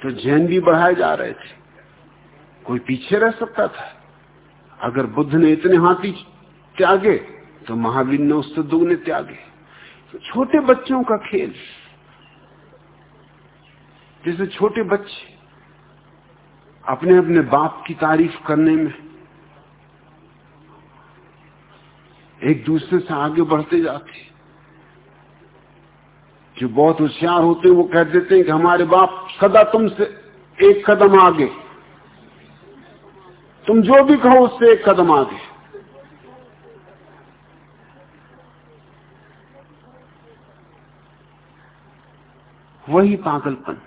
तो जैन भी बढ़ाए जा रहे थे। कोई पीछे रह सकता था? अगर बुद्ध ने इतने हाथी त्यागे तो महावीर ने उससे दुगने त्यागे। छोटे बच्चों का खेल। जैसे छोटे बच्चे अपने अपने बाप की तारीफ़ करने में एक दूसरे से आगे बढ़ते जाते जो बहुत होशियार होते हैं, वो कह देते हैं कि हमारे बाप सदा तुमसे एक कदम आगे। तुम जो भी कहो उससे एक कदम आगे। वही पागलपन।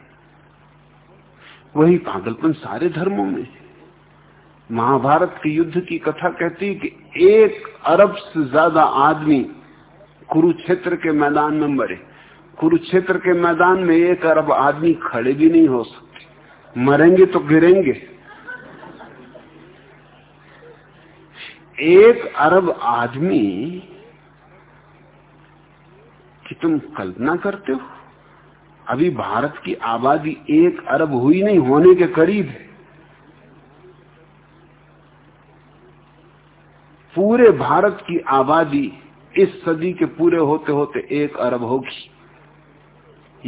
वही पागलपन सारे धर्मों में। महाभारत के युद्ध की कथा कहती है कि एक अरब से ज़्यादा आदमी कुरुक्षेत्र के मैदान में मरे। कुरुक्षेत्र के मैदान में एक अरब आदमी खड़े भी नहीं हो सकते। मरेंगे तो गिरेंगे। एक अरब आदमी कि तुम कल्पना करते हो? अभी भारत की आबादी एक अरब हुई नहीं, होने के करीब है। पूरे भारत की आबादी इस सदी के पूरे होते होते एक अरब होगी।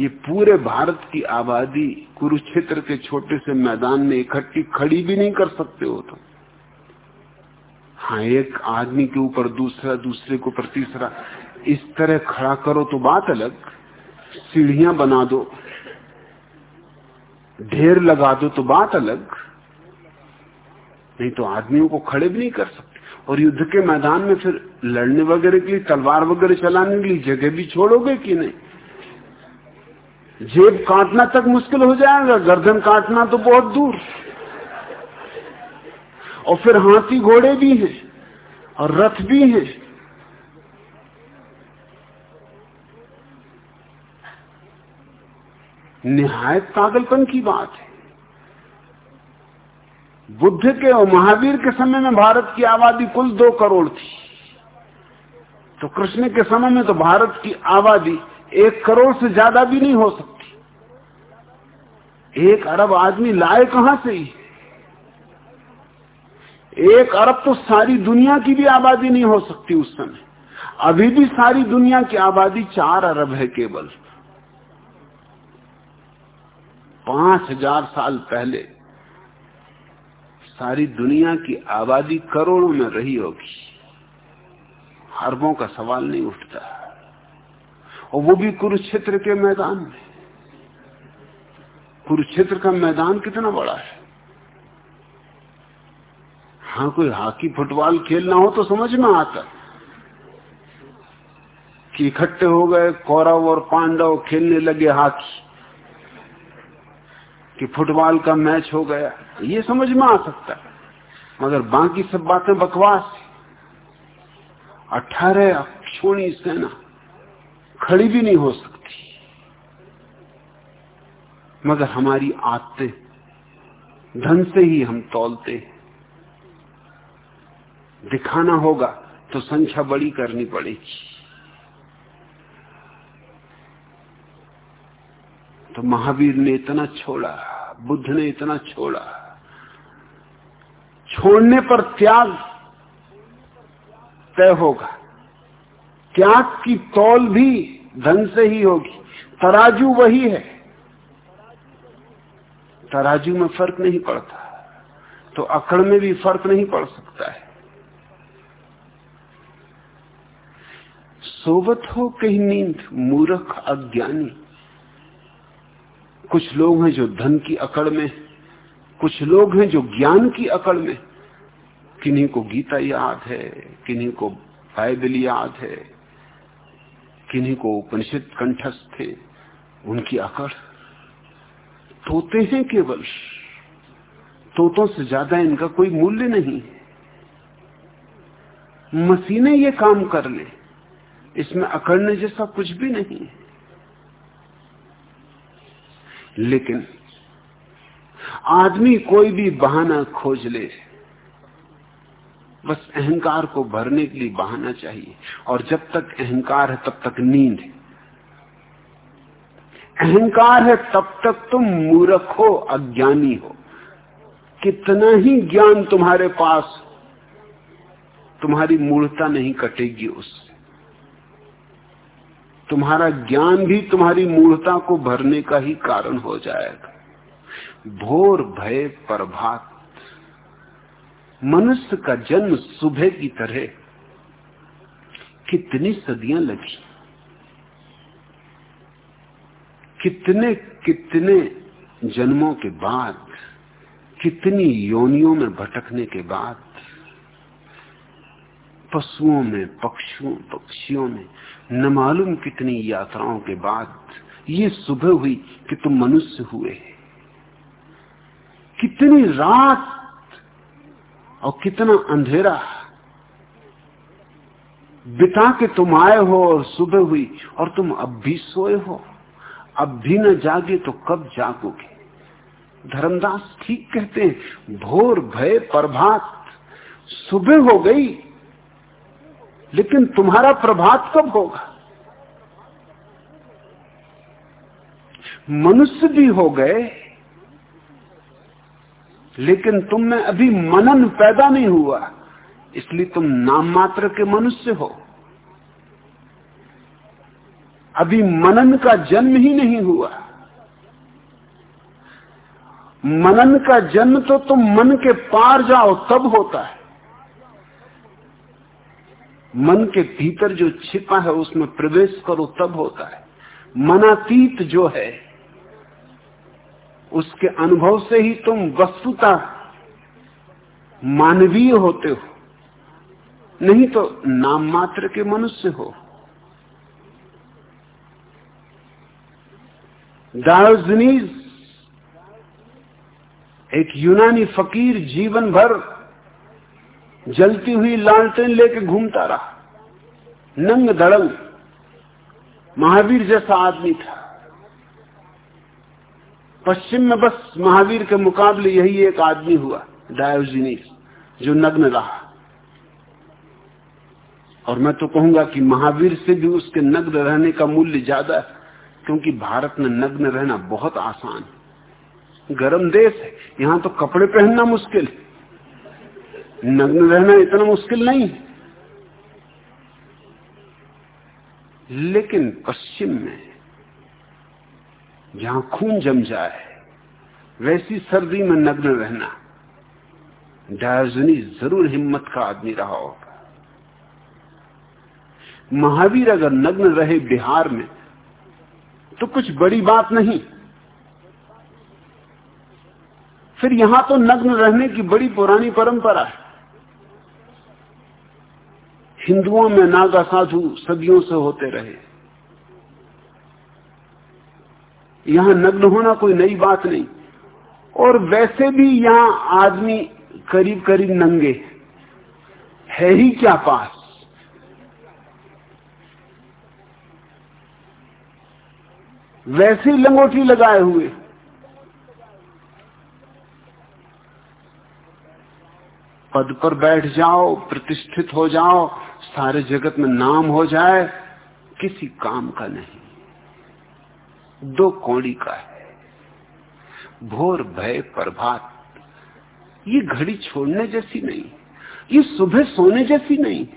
ये पूरे भारत की आबादी कुरुक्षेत्र के छोटे से मैदान में इकट्ठी खड़ी भी नहीं कर सकते हो तुम। तो। हाँ एक आदमी के ऊपर दूसरा, दूसरे के ऊपर तीसरा, इस तरह खड़ा करो तो बात अलग। सीढ़ियाँ बना दो। ढेर लगा दो तो बात अलग। नहीं तो आदमियों को खड़े भी नहीं कर सकते। और युद्ध के मैदान में फिर लड़ने वगैरह के लिए, तलवार वगैरह चलाने के लिए जगह भी छोड़ोगे कि नहीं? जेब काटना तक मुश्किल हो जाएगा, गर्दन काटना तो बहुत दूर। और फिर हाथी घोड़े भी हैं, और रथ भी हैं। निहायत पागलपन की बात है। बुद्ध के और महावीर के समय में भारत की आबादी कुल दो करोड़ थी। तो कृष्ण के समय में तो भारत की आबादी एक करोड़ से ज़्यादा भी नहीं हो सकती। एक अरब आदमी लाए कहाँ से ही? एक अरब तो सारी दुनिया की भी आबादी नहीं हो सकती उस समय। अभी भी सारी दुनिया की आबादी चार अरब है केवल। पाँच हज़ार साल पहले सारी दुनिया की आबादी करोड़ों में रही होगी। अरबों का सवाल नहीं उठता। और वो भी कुरुक्षेत्र के मैदान में। कुरुक्षेत्र का मैदान कितना बड़ा है? हाँ कोई हॉकी, फुटबॉल खेलना हो तो समझ में आता। कि इकट्ठे हो गए, कौरव और पांडव खेलने लगे हॉकी। कि फुटबॉल का मैच हो गया। ये समझ में आ सकता है। मगर बाकी सब बातें बकवास अठारह अक्षोणी सेना खड़ी भी नहीं हो सकती। मगर हमारी आते धन से ही हम तोलते दिखाना होगा तो संख्या बड़ी करनी पड़ेगी। तो महावीर ने इतना छोड़ा, बुद्ध ने इतना छोड़ा। छोड़ने पर त्याग तय होगा। त्याग की तौल भी धन से ही होगी। तराजू वही है। तराजू में फ़र्क नहीं पड़ता। तो अकड़ में भी फ़र्क नहीं पड़ सकता है। सोवत हो कहीं नींद, मूर्ख अज्ञानी। कुछ लोग हैं जो धन की अकड़ में, कुछ लोग हैं जो ज्ञान की अकड़ में। किन्हीं को गीता याद है, किन्हीं को बाइबल याद है, किन्हीं को उपनिषद कंठस्थ थे उनकी अकड़। तोते हैं केवल। तोतों से ज़्यादा इनका कोई मूल्य नहीं मशीनें ये काम कर ले, इसमें अकड़ने जैसा कुछ भी नहीं लेकिन आदमी कोई भी बहाना खोज ले, बस अहंकार को भरने के लिए बहाना चाहिए। और जब तक अहंकार है, तब तक नींद अहंकार है, तब तक तुम मूर्ख हो, अज्ञानी हो। कितना ही ज्ञान तुम्हारे पास, तुम्हारी मूर्ता नहीं कटेगी उससे तुम्हारा ज्ञान भी तुम्हारी मूर्ता को भरने का ही कारण हो जाएगा। भोर भय प्रभात। मनुष्य का जन्म सुबह की तरह कितनी सदियाँ लगी? कितने कितने जन्मों के बाद, कितनी योनियों में भटकने के बाद पशुओं में पक्षुओं पक्षियों में। न मालूम कितनी यात्राओं के बाद ये सुबह हुई कि तुम मनुष्य हुए कितनी रात और कितना अंधेरा। बिता के तुम आए हो और सुबह हुई और तुम अब भी सोए हो। अब भी न जागे तो कब जागोगे? धर्मदास ठीक कहते हैं, भोर भय प्रभात। सुबह हो गई लेकिन तुम्हारा प्रभात कब होगा? मनुष्य भी हो गए, लेकिन तुम में अभी मनन पैदा नहीं हुआ, इसलिए तुम नाम मात्र के मनुष्य हो। अभी मनन का जन्म ही नहीं हुआ। मनन का जन्म तो तुम मन के पार जाओ, तब होता है। मन के भीतर जो छिपा है, उसमें प्रवेश करो, तब होता है। मनातीत जो है, उसके अनुभव से ही तुम वस्तुता मानवीय होते हो। नहीं तो नाम मात्र के मनुष्य हो। डायोजनीज एक यूनानी फकीर जीवन भर जलती हुई लालटेन लेके घूमता रहा। नंग धड़ंग महावीर जैसा आदमी था। पश्चिम में बस महावीर के मुकाबले यही एक आदमी हुआ डायोजनीस जो नग्न रहा। और मैं तो कहूँगा कि महावीर से भी उसके नग्न रहने का मूल्य ज़्यादा है, क्योंकि भारत में नग्न रहना बहुत आसान है। गर्म देश है, यहाँ तो कपड़े पहनना मुश्किल है। नग्न रहना इतना मुश्किल नहीं। है लेकिन पश्चिम में, जहाँ खून जम जाए, वैसी सर्दी में नग्न रहना डायोजनी ज़रूर हिम्मत का आदमी रहा होगा। महावीर अगर नग्न रहे बिहार में तो कुछ बड़ी बात नहीं। फिर यहाँ तो नग्न रहने की बड़ी पुरानी परंपरा है। हिंदुओं में नागा साधु सदियों से होते रहे। यहाँ नग्न होना कोई नई बात नहीं। और वैसे भी यहाँ आदमी करीब करीब नंगे है। ही क्या पास? वैसे लंगोटी लगाए हुए। पद पर बैठ जाओ, प्रतिष्ठित हो जाओ सारे जगत में नाम हो जाए, किसी काम का नहीं। दो कौड़ी का है। भोर, भय, प्रभात, ये घड़ी छोड़ने जैसी नहीं, ये सुबह सोने जैसी नहीं।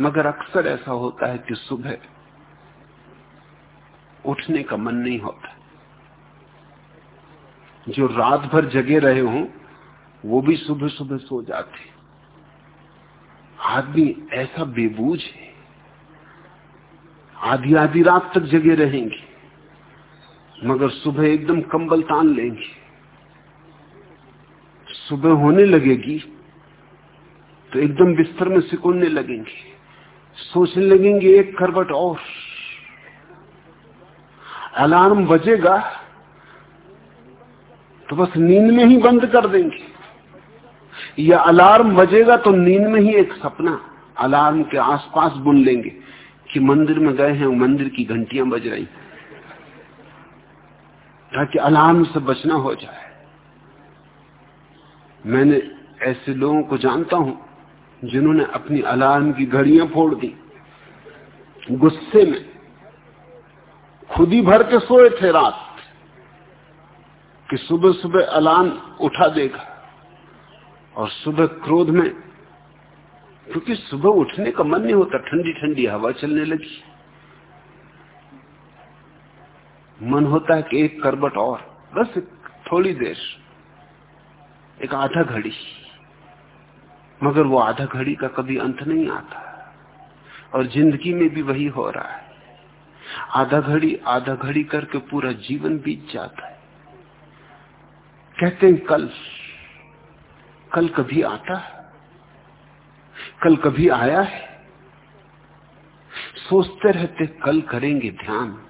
मगर अक्सर ऐसा होता है कि सुबह उठने का मन नहीं होता। जो रात भर जगे रहे हों, वो भी सुबह सुबह सो जाते। आदमी ऐसा बेबूज है। आधी आधी रात तक जगे रहेंगे, मगर सुबह एकदम कंबल तान लेंगे। सुबह होने लगेगी तो एकदम बिस्तर में सिकुड़ने लगेंगे, सोचने लगेंगे एक करवट और। अलार्म बजेगा तो बस नींद में ही बंद कर देंगे। या अलार्म बजेगा तो नींद में ही एक सपना, अलार्म के आसपास बुन लेंगे कि मंदिर में गए हैं, मंदिर की घंटियाँ बज रही ताकि अलार्म से बचना हो जाए। मैंने ऐसे लोगों को जानता हूँ, जिन्होंने अपनी अलार्म की घड़ियाँ फोड़ दी। गुस्से में खुद ही भर के सोए थे रात, कि सुबह सुबह अलार्म उठा देगा। और सुबह क्रोध में, क्योंकि सुबह उठने का मन नहीं होता ठंडी ठंडी हवा चलने लगी। मन होता है कि एक करबट और, बस थोड़ी देर, एक आधा घड़ी। मगर वो आधा घड़ी का कभी अंत नहीं आता। और ज़िंदगी में भी वही हो रहा है। आधा घड़ी आधा घड़ी करके पूरा जीवन बीत जाता है। कहते हैं कल कल कभी आता है? कल कभी आया है? सोचते रहते कल करेंगे ध्यान।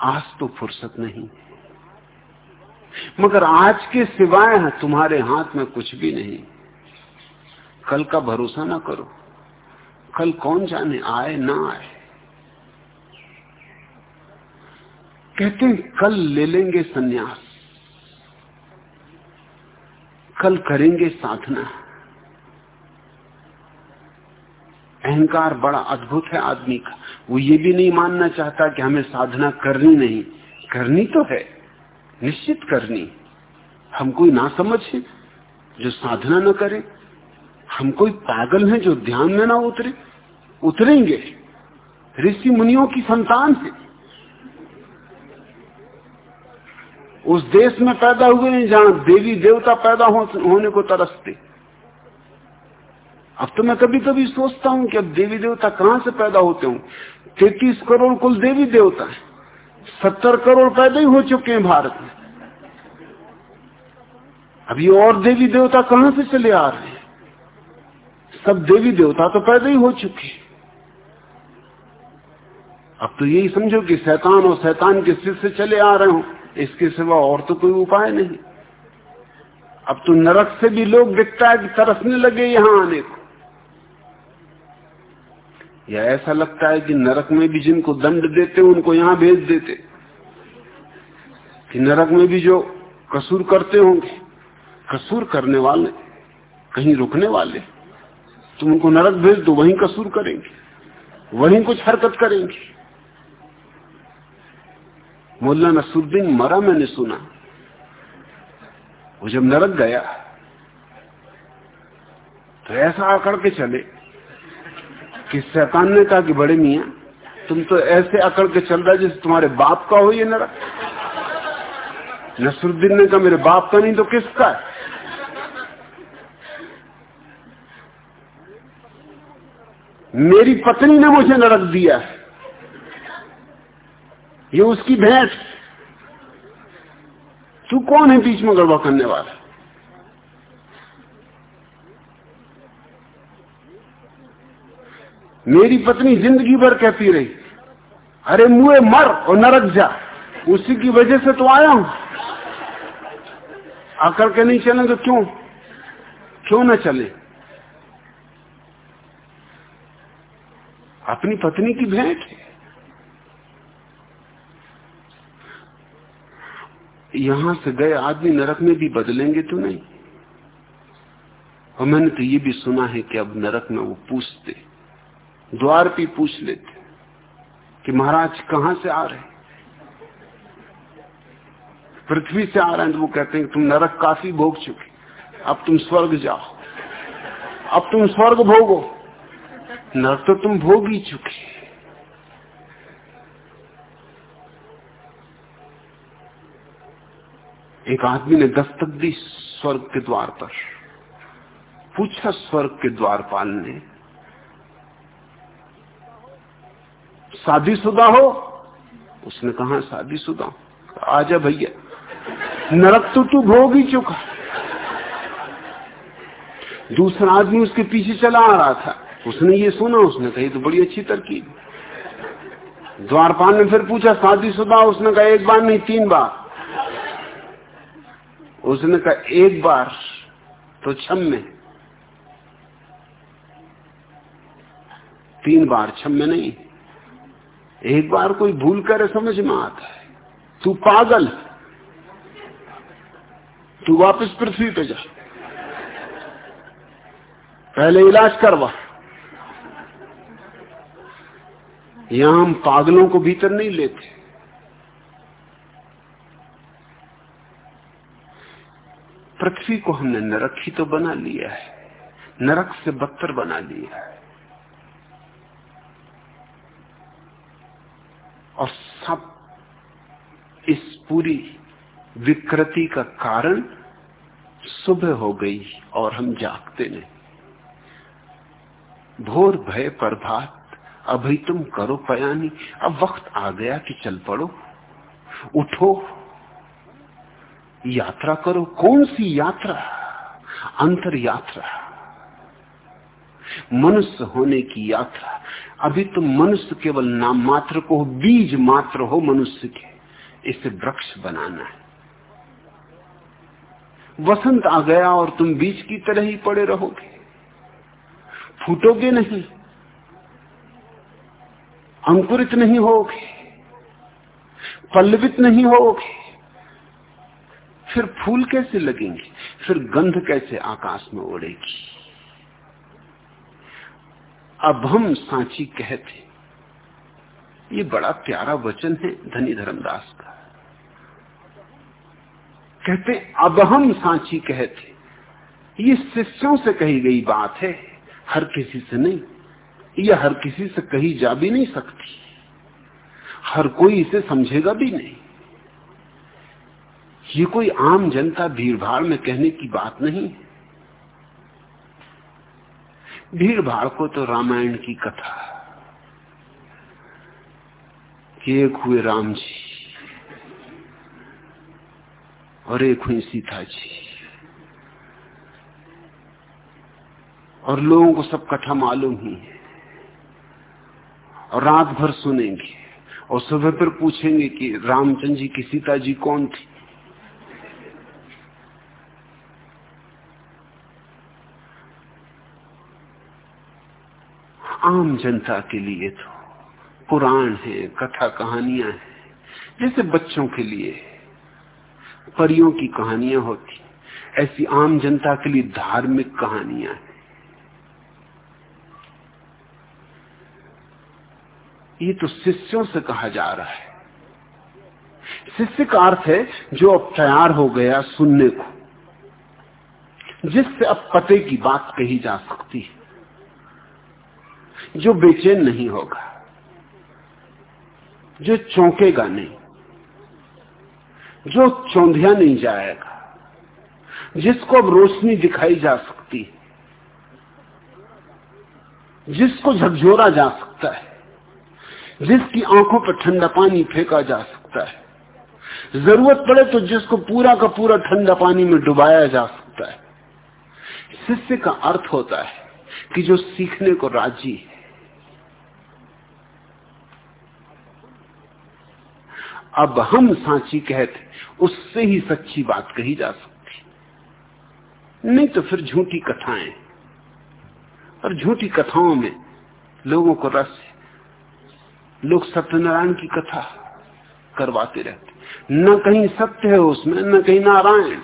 आज तो फुर्सत नहीं मगर आज के सिवाय तुम्हारे हाथ में कुछ भी नहीं। कल का भरोसा ना करो। कल कौन जाने, आए ना आए। कहते हैं, कल ले लेंगे सन्यास। कल करेंगे साधना। अहंकार बड़ा अद्भुत है आदमी का। वो ये भी नहीं मानना चाहता कि हमें साधना करनी नहीं। करनी तो है, निश्चित करनी। हम कोई ना समझ, जो साधना न करे। हम कोई पागल हैं जो ध्यान में ना उतरे। उतरेंगे। ऋषि मुनियों की संतान है। उस देश में पैदा हुए हैं जहाँ देवी देवता पैदा हो, होने को तरसते। अब तो मैं कभी कभी सोचता हूँ कि अब देवी देवता कहाँ से पैदा होते हूँ? तैतीस करोड़ कुल देवी देवता है। सत्तर करोड़ पैदा ही हो चुके हैं भारत में। अभी और देवी देवता कहाँ से चले आ रहे हैं? सब देवी देवता तो पैदा ही हो चुके अब तो यही समझो कि शैतान और शैतान के सिर से चले आ रहे हो। इसके सिवा और तो कोई उपाय नहीं। अब तो नरक से भी लोग दिखता है कि तरसने लगे यहाँ आने को। या ऐसा लगता है कि नरक में भी जिनको दंड देते, उनको यहाँ भेज देते। कि नरक में भी जो कसूर करते होंगे, कसूर करने वाले, कहीं रुकने वाले, तुम उनको नरक भेज दो, वहीं कसूर करेंगे, वहीं कुछ हरकत करेंगे। मुल्ला नसरुद्दीन मरा मैंने सुना। वो जब नरक गया तो ऐसा आकड़ के चले कि शैतान ने कहा कि बड़े मिया, तुम तो ऐसे अकड़ के चल रहा जैसे तुम्हारे बाप का हो ये नरक। नसरुद्दीन ने कहा, मेरे बाप का नहीं तो किसका है? मेरी पत्नी ने मुझे नरक दिया है। ये उसकी भेंट तू कौन है बीच में गड़बड़ करने वाला? मेरी पत्नी ज़िंदगी भर कहती रही, अरे मुए मर और नरक जा, उसी की वजह से तो आया हूँ। आकर के नहीं चले तो क्यों? क्यों ना चले? अपनी पत्नी की भेंट है। यहाँ से गए आदमी नरक में भी बदलेंगे तो नहीं? और मैंने तो ये भी सुना है कि अब नरक में वो पूछते, द्वार भी पूछ लेते कि महाराज कहाँ से आ रहे पृथ्वी से आ रहे हैं तो वो कहते हैं तुम नरक काफ़ी भोग चुके अब तुम स्वर्ग जाओ। अब तुम स्वर्ग भोगो। नरक तो तुम भोग ही चुके एक आदमी ने दस्तक दी स्वर्ग के द्वार पर। पूछा स्वर्ग के द्वारपाल ने शादीशुदा हो? उसने कहा, शादीशुदा आजा भैया, नरक तो तू भोग ही चुका। दूसरा आदमी उसके पीछे चला आ रहा था। उसने ये सुना, उसने कही तो बड़ी अच्छी तरकीब। द्वारपाल ने फिर पूछा, शादीशुदा उसने कहा, एक बार नहीं, तीन बार। उसने कहा, एक बार तो छम तीन बार छम में नहीं। एक बार कोई भूल करे, समझ में आता है। तू पागल तू वापस पृथ्वी पे जा। पहले इलाज करवा। यहाँ हम पागलों को भीतर नहीं लेते। पृथ्वी को हमने नरक ही तो बना लिया है। नरक से बदतर बना लिया है। और सब इस पूरी विकृति का कारण सुबह हो गई और हम जागते नहीं। भोर भय प्रभात, अभी तुम करो पयानी। अब वक्त आ गया कि चल पड़ो। उठो। यात्रा करो। कौन सी यात्रा? अंतर यात्रा मनुष्य होने की यात्रा। अभी तो मनुष्य केवल नाम मात्र को बीज मात्र हो मनुष्य के। इसे वृक्ष बनाना है। वसंत आ गया और तुम बीज की तरह ही पड़े रहोगे। फूटोगे नहीं। अंकुरित नहीं होगे। पल्लवित नहीं होगे। फिर फूल कैसे लगेंगे? फिर गंध कैसे आकाश में उड़ेगी? अब हम सांची कहते ये बड़ा प्यारा वचन है धनी धर्मदास का। कहते अब हम सांची कहते ये शिष्यों से कही गई बात है, हर किसी से नहीं। यह हर किसी से कही जा भी नहीं सकती। हर कोई इसे समझेगा भी नहीं। ये कोई आम जनता भीड़ भाड़ में कहने की बात नहीं भीड़ भाड़ को तो रामायण की कथा, कि एक हुए राम जी और एक हुई सीता जी और लोगों को सब कथा मालूम ही है, और रात भर सुनेंगे, और सुबह फिर पूछेंगे कि रामचंद्र जी की सीता जी कौन थी? आम जनता के लिए तो पुराण है, कथा कहानियाँ हैं। जैसे बच्चों के लिए, परियों की कहानियाँ होती, ऐसी आम जनता के लिए धार्मिक कहानियाँ हैं। ये तो शिष्यों से कहा जा रहा है। शिष्य का अर्थ है, जो अब तैयार हो गया सुनने को, जिससे अब पते की बात कही जा सकती है। जो बेचैन नहीं होगा, जो चौंकेगा नहीं, जो चौंधिया नहीं जाएगा, जिसको अब रोशनी दिखाई जा सकती है, जिसको झकझोरा जा सकता है, जिसकी आँखों पर ठंडा पानी फेंका जा सकता है, ज़रूरत पड़े तो जिसको पूरा का पूरा ठंडा पानी में डुबाया जा सकता है। शिष्य का अर्थ होता है कि जो सीखने को राज़ी है अब हम सांची कहते उससे ही सच्ची बात कही जा सकती। नहीं तो फिर झूठी कथाएँ। और झूठी कथाओं में लोगों को रस लोग सत्यनारायण की कथा करवाते रहते न कहीं सत्य है उसमें, न कहीं नारायण।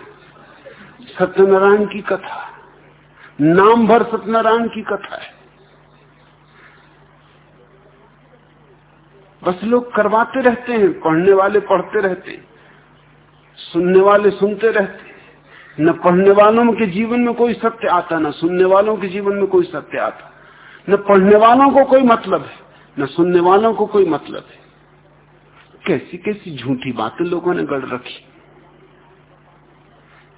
सत्यनारायण की कथा। नाम भर सत्यनारायण की कथा है। बस लोग करवाते रहते हैं, पढ़ने वाले पढ़ते रहते हैं, सुनने वाले सुनते रहते न पढ़ने वालों के जीवन में कोई सत्य आता, न सुनने वालों के जीवन में कोई सत्य आता। न पढ़ने वालों को कोई मतलब है, न सुनने वालों को कोई मतलब है। कैसी कैसी झूठी बातें लोगों ने गढ़ रखी।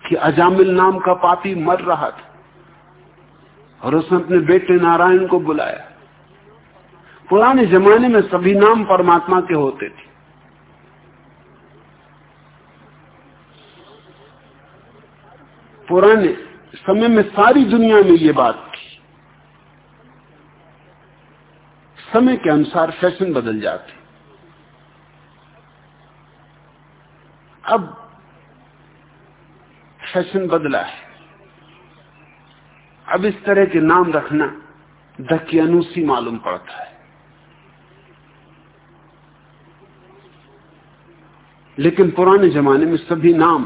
कि अजामिल नाम का पापी मर रहा था, और उसने अपने बेटे नारायण को बुलाया। पुराने जमाने में सभी नाम परमात्मा के होते थे। पुराने समय में सारी दुनिया में ये बात थी। समय के अनुसार फ़ैशन बदल जाते। अब फ़ैशन बदला है। अब इस तरह के नाम रखना दकियानुसी मालूम पड़ता है। लेकिन पुराने जमाने में सभी नाम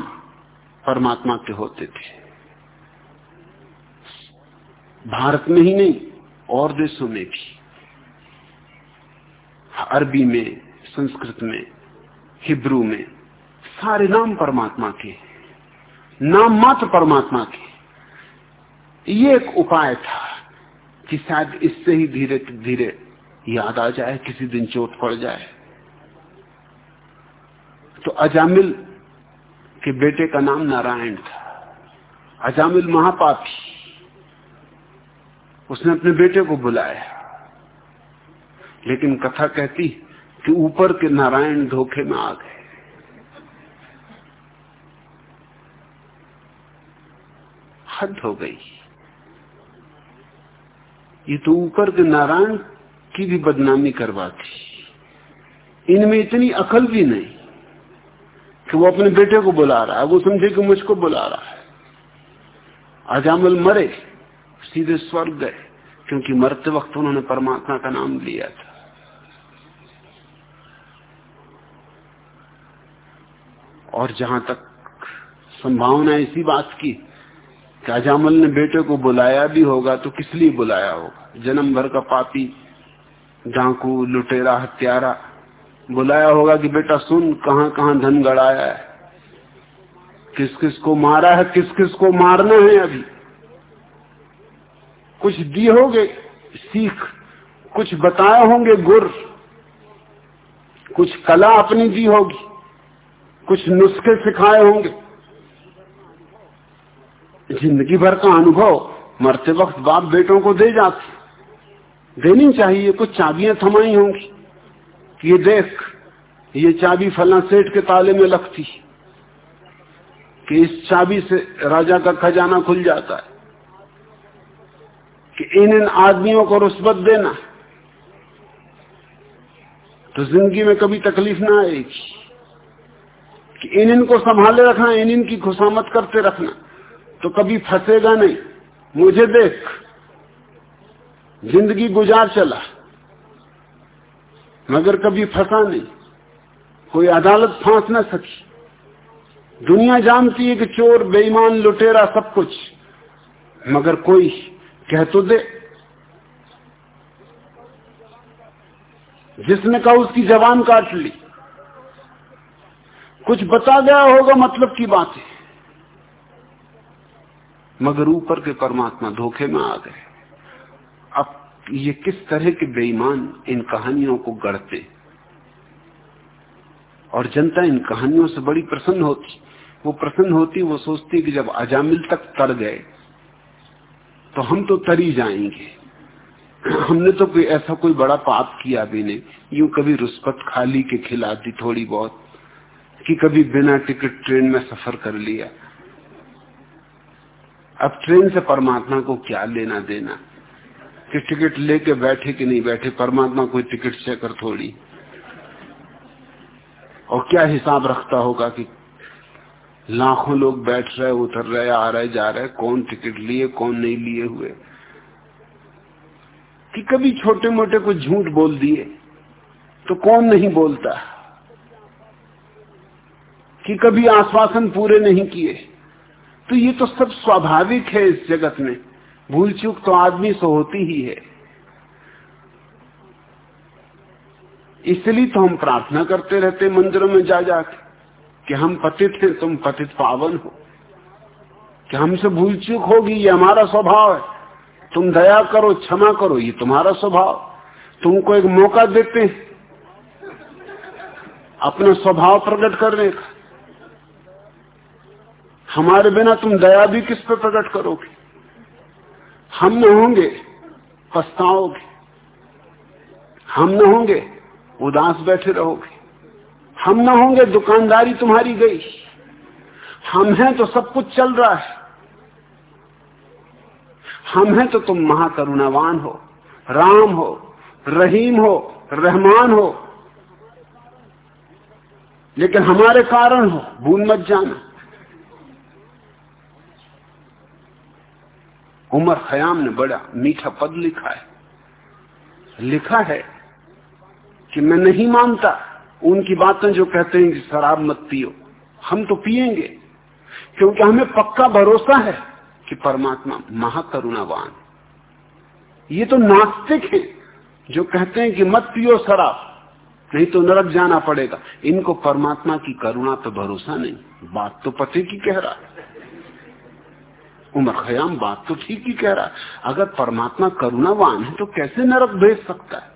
परमात्मा के होते थे। भारत में ही नहीं, और देशों में भी। अरबी में, संस्कृत में, हिब्रू में, सारे नाम परमात्मा के नाम मात्र परमात्मा के ये एक उपाय था कि शायद इससे ही धीरे धीरे याद आ जाए, किसी दिन चोट पड़ जाए। तो अजामिल के बेटे का नाम नारायण था। अजामिल महापापी। उसने अपने बेटे को बुलाया। लेकिन कथा कहती कि ऊपर के नारायण धोखे में आ गए। हद हो गई। ये तो ऊपर के नारायण की भी बदनामी करवाती इनमें इतनी अकल भी नहीं। कि वो अपने बेटे को बुला रहा है, वो समझे कि मुझको बुला रहा है। अजामल मरे, सीधे स्वर्ग गए, क्योंकि मरते वक्त उन्होंने परमात्मा का नाम लिया था। और जहाँ तक संभावना इसी बात की, कि अजामल ने बेटे को बुलाया भी होगा तो किस लिए बुलाया होगा? जन्म भर का पापी, डाकू, लुटेरा, हत्यारा बुलाया होगा कि बेटा सुन कहाँ कहाँ धन गड़ाया है। किस किस को मारा है, किस किस को मारना है अभी। कुछ दिए होंगे, सीख। कुछ बताए होंगे गुर। कुछ कला अपनी दी होगी। कुछ नुस्खे सिखाए होंगे। ज़िंदगी भर का अनुभव मरते वक्त बाप बेटों को दे जाते। देनी चाहिए, कुछ चाबियाँ थमाई होंगी। ये देख, ये चाबी फला सेठ के ताले में लगती। कि इस चाबी से राजा का खजाना खुल जाता है। कि इन इन आदमियों को रुस्बत देना। तो ज़िंदगी में कभी तकलीफ़ ना आएगी। कि इन इनको संभाले रखना, इन इनकी खुशामत करते रखना। तो कभी फंसेगा नहीं। मुझे देख, ज़िंदगी गुजार चला। मगर कभी फंसा नहीं। कोई अदालत फांस न सकी। दुनिया जानती है कि चोर, बेईमान, लुटेरा सब कुछ। मगर कोई कह तो दे। जिसने कहा उसकी जवान काट ली। कुछ बता गया होगा मतलब की बात। है मगर ऊपर के परमात्मा धोखे में आ गए। ये किस तरह के बेईमान इन कहानियों को गढ़ते? और जनता इन कहानियों से बड़ी प्रसन्न होती। वो प्रसन्न होती, वो सोचती कि जब अजामिल तक तर गए तो हम तो तरी जाएँगे। हमने तो कोई ऐसा कोई बड़ा पाप किया भी नहीं। यूँ कभी रुस्पत खाली के खिला दी थोड़ी बहुत, कि कभी बिना टिकट ट्रेन में सफ़र कर लिया। अब ट्रेन से परमात्मा को क्या लेना देना? कि टिकट लेके बैठे कि नहीं बैठे, परमात्मा कोई टिकट चेकर थोड़ी। और क्या हिसाब रखता होगा कि लाखों लोग बैठ रहे, उतर रहे, आ रहे, जा रहे, कौन टिकट लिए, कौन नहीं लिए हुए? कि कभी छोटे मोटे को झूठ बोल दिए तो कौन नहीं बोलता? कि कभी आश्वासन पूरे नहीं किए? तो ये तो सब स्वाभाविक है इस जगत में। भूल चूक तो आदमी से होती ही है। इसलिए तो हम प्रार्थना करते रहते मंदिरों में जा जाके कि हम पतित हैं, तुम पतित पावन हो। कि हमसे भूल चूक होगी, ये हमारा स्वभाव है। तुम दया करो, क्षमा करो, ये तुम्हारा स्वभाव। तुमको एक मौका देते हैं अपना स्वभाव प्रकट करने का। हमारे बिना तुम दया भी किस पर प्रकट करोगे? हम न होंगे, पछताओगे। हम न होंगे, उदास बैठे रहोगे। हम न होंगे, दुकानदारी तुम्हारी गई। हम हैं तो सब कुछ चल रहा है। हम हैं तो तुम महाकरुणावान हो, राम हो, रहीम हो, रहमान हो। लेकिन हमारे कारण हो, भूल मत जाना। उमर खयाम ने बड़ा मीठा पद लिखा है। लिखा है कि मैं नहीं मानता उनकी बातें जो कहते हैं कि शराब मत पियो। हम तो पिएँगे क्योंकि हमें पक्का भरोसा है कि परमात्मा महाकरुणावान। ये तो नास्तिक है जो कहते हैं कि मत पियो शराब, नहीं तो नरक जाना पड़ेगा। इनको परमात्मा की करुणा पे भरोसा नहीं। बात तो पति की कह रहा है। उमर खयाम बात तो ठीक ही कह रहा अगर परमात्मा करुणावान है तो कैसे नरक भेज सकता है?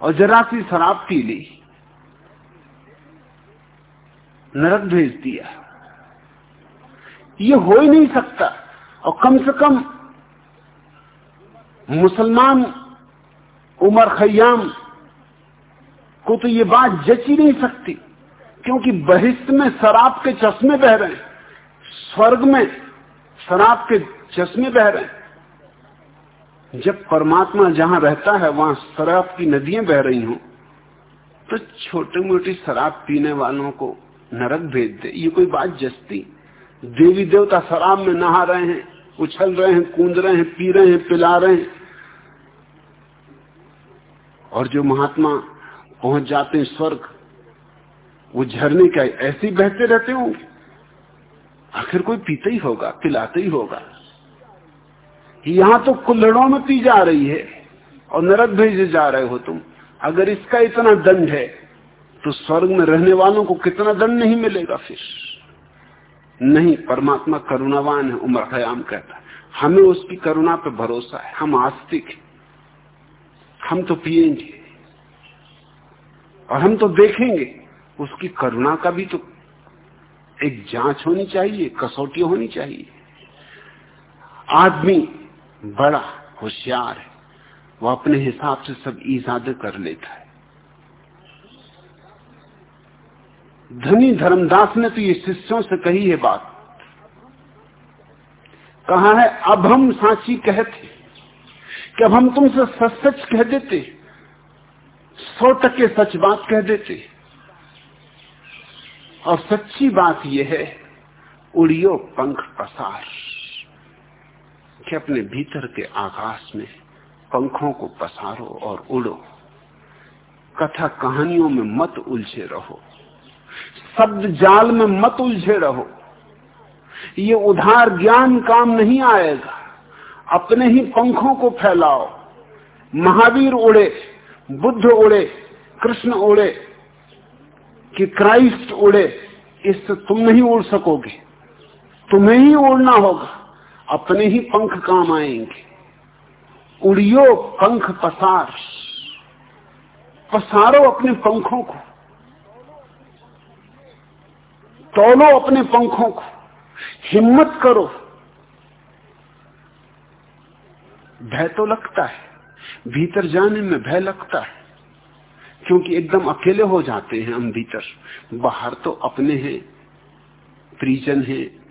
और जरा सी शराब पी ली, नरक भेज दिया। ये हो ही नहीं सकता। और कम से कम मुसलमान उमर खयाम को तो ये बात जच ही नहीं सकती, क्योंकि बहिष्ठ में शराब के चश्मे बह रहे हैं। स्वर्ग में शराब के चश्मे बह रहे हैं। जब परमात्मा जहाँ रहता है, वहाँ शराब की नदियाँ बह रही हो तो छोटे मोटी शराब पीने वालों को नरक भेज दे। ये कोई बात जस्ती? देवी देवता शराब में नहा रहे हैं, उछल रहे हैं, कूद रहे हैं, पी रहे हैं, पिला रहे हैं। और जो महात्मा पहुँच जाते हैं स्वर्ग, वो झरने का ऐसे बहते रहते होंगे आखिर कोई पीते ही होगा, पिलाते ही होगा। यहाँ तो कुल्लड़ों में पी जा रही है और नरक भेजे जा रहे हो तुम। अगर इसका इतना दंड है तो स्वर्ग में रहने वालों को कितना दंड नहीं मिलेगा फिर? नहीं, परमात्मा करुणावान है उमर खयाम कहता है। हमें उसकी करुणा पे भरोसा है, हम आस्तिक हैं। हम तो पिएँगे और हम तो देखेंगे, उसकी करुणा का भी तो एक जाँच होनी चाहिए, कसौटी होनी चाहिए। आदमी बड़ा, होशियार है, वो अपने हिसाब से सब ईजाद कर लेता है। धनी धर्मदास ने तो ये शिष्यों से कही है बात। कहा है, अब हम सांची कहते कि अब हम तुमसे सच सच कह देते सौ टके सच बात कह देते और सच्ची बात यह है, उड़ियो पंख पसार। कि अपने भीतर के आकाश में पंखों को पसारो और उड़ो। कथा कहानियों में मत उलझे रहो। शब्द जाल में मत उलझे रहो। ये उधार ज्ञान काम नहीं आएगा। अपने ही पंखों को फैलाओ। महावीर उड़े, बुद्ध उड़े, कृष्ण उड़े कि क्राइस्ट उड़े, इससे तुम नहीं उड़ सकोगे। तुम्हें ही उड़ना होगा। अपने ही पंख काम आएँगे। उड़ियो पंख पसार। पसारो अपने पंखों को। तोलो अपने पंखों को। हिम्मत करो। भय तो लगता है। भीतर जाने में भय लगता है। क्योंकि एकदम अकेले हो जाते हैं हम भीतर। बाहर तो अपने हैं, परिजन हैं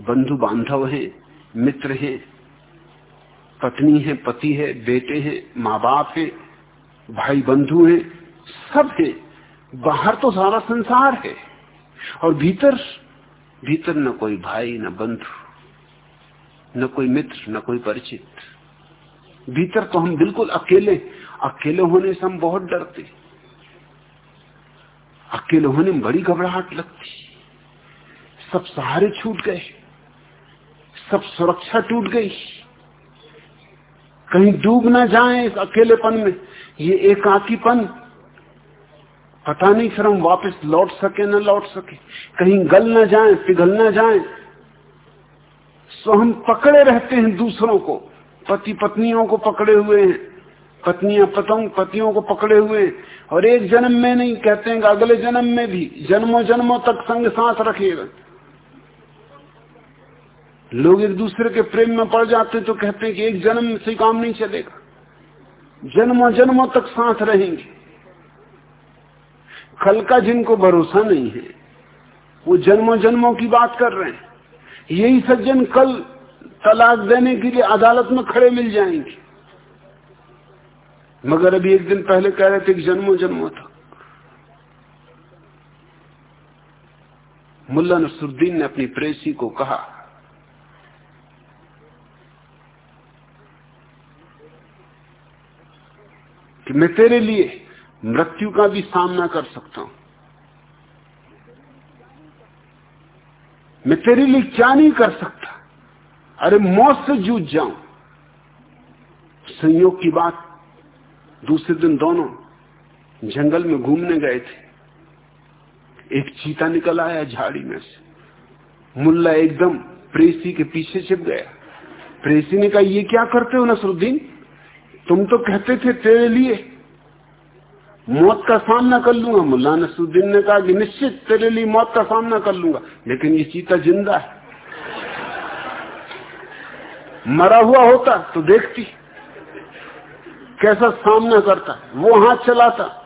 बंधु बांधव हैं, मित्र हैं, पत्नी है, पति है, बेटे हैं माँ बाप है भाई बंधु हैं, सब है। बाहर तो सारा संसार है। और भीतर भीतर न कोई भाई, न बंधु, न कोई मित्र, न कोई परिचित। भीतर तो हम बिल्कुल अकेले अकेले होने से हम बहुत डरते। अकेले होने में बड़ी घबराहट लगती। सब सहारे छूट गए। सब सुरक्षा टूट गई। कहीं डूब ना जाए इस अकेलेपन में। ये एकाकीपन। पता नहीं फिर हम वापस लौट सके न लौट सके। कहीं गल ना जाए, पिघल ना जाए। सो हम पकड़े रहते हैं दूसरों को। पति पत्नियों को पकड़े हुए हैं। पत्नियाँ, पतंग, पतियों को पकड़े हुए। और एक जन्म में नहीं, कहते हैं अगले जन्म में भी, जन्मों जन्मों तक संग सांस रखेगा लोग एक दूसरे के प्रेम में पड़ जाते तो कहते हैं कि एक जन्म से काम नहीं चलेगा। जन्मों जन्मों तक साथ रहेंगे। कल का जिनको भरोसा नहीं है, वो जन्मों जन्मों की बात कर रहे हैं। यही सज्जन कल तलाक देने के लिए अदालत में खड़े मिल जाएँगे। मगर अभी एक दिन पहले कह रहे थे कि जन्मों जन्मों तक। मुल्ला नसरुद्दीन ने अपनी प्रेसी को कहा, कि मैं तेरे लिए मृत्यु का भी सामना कर सकता हूँ। मैं तेरे लिए क्या नहीं कर सकता? अरे मौत से जूझ जाऊँ। संयोग की बात दूसरे दिन दोनों जंगल में घूमने गए थे। एक चीता निकल आया झाड़ी में से। मुल्ला एकदम प्रेसी के पीछे छिप गया। प्रेसी ने कहा, ये क्या करते हो नसरुद्दीन? तुम तो कहते थे तेरे लिए। मौत का सामना कर लूँगा। मुल्ला नसरुद्दीन ने कहा कि निश्चित तेरे लिए मौत का सामना कर लूँगा, लेकिन ये चीता ज़िंदा है। मरा हुआ होता तो देखती। कैसा सामना करता, वो हाथ चलाता।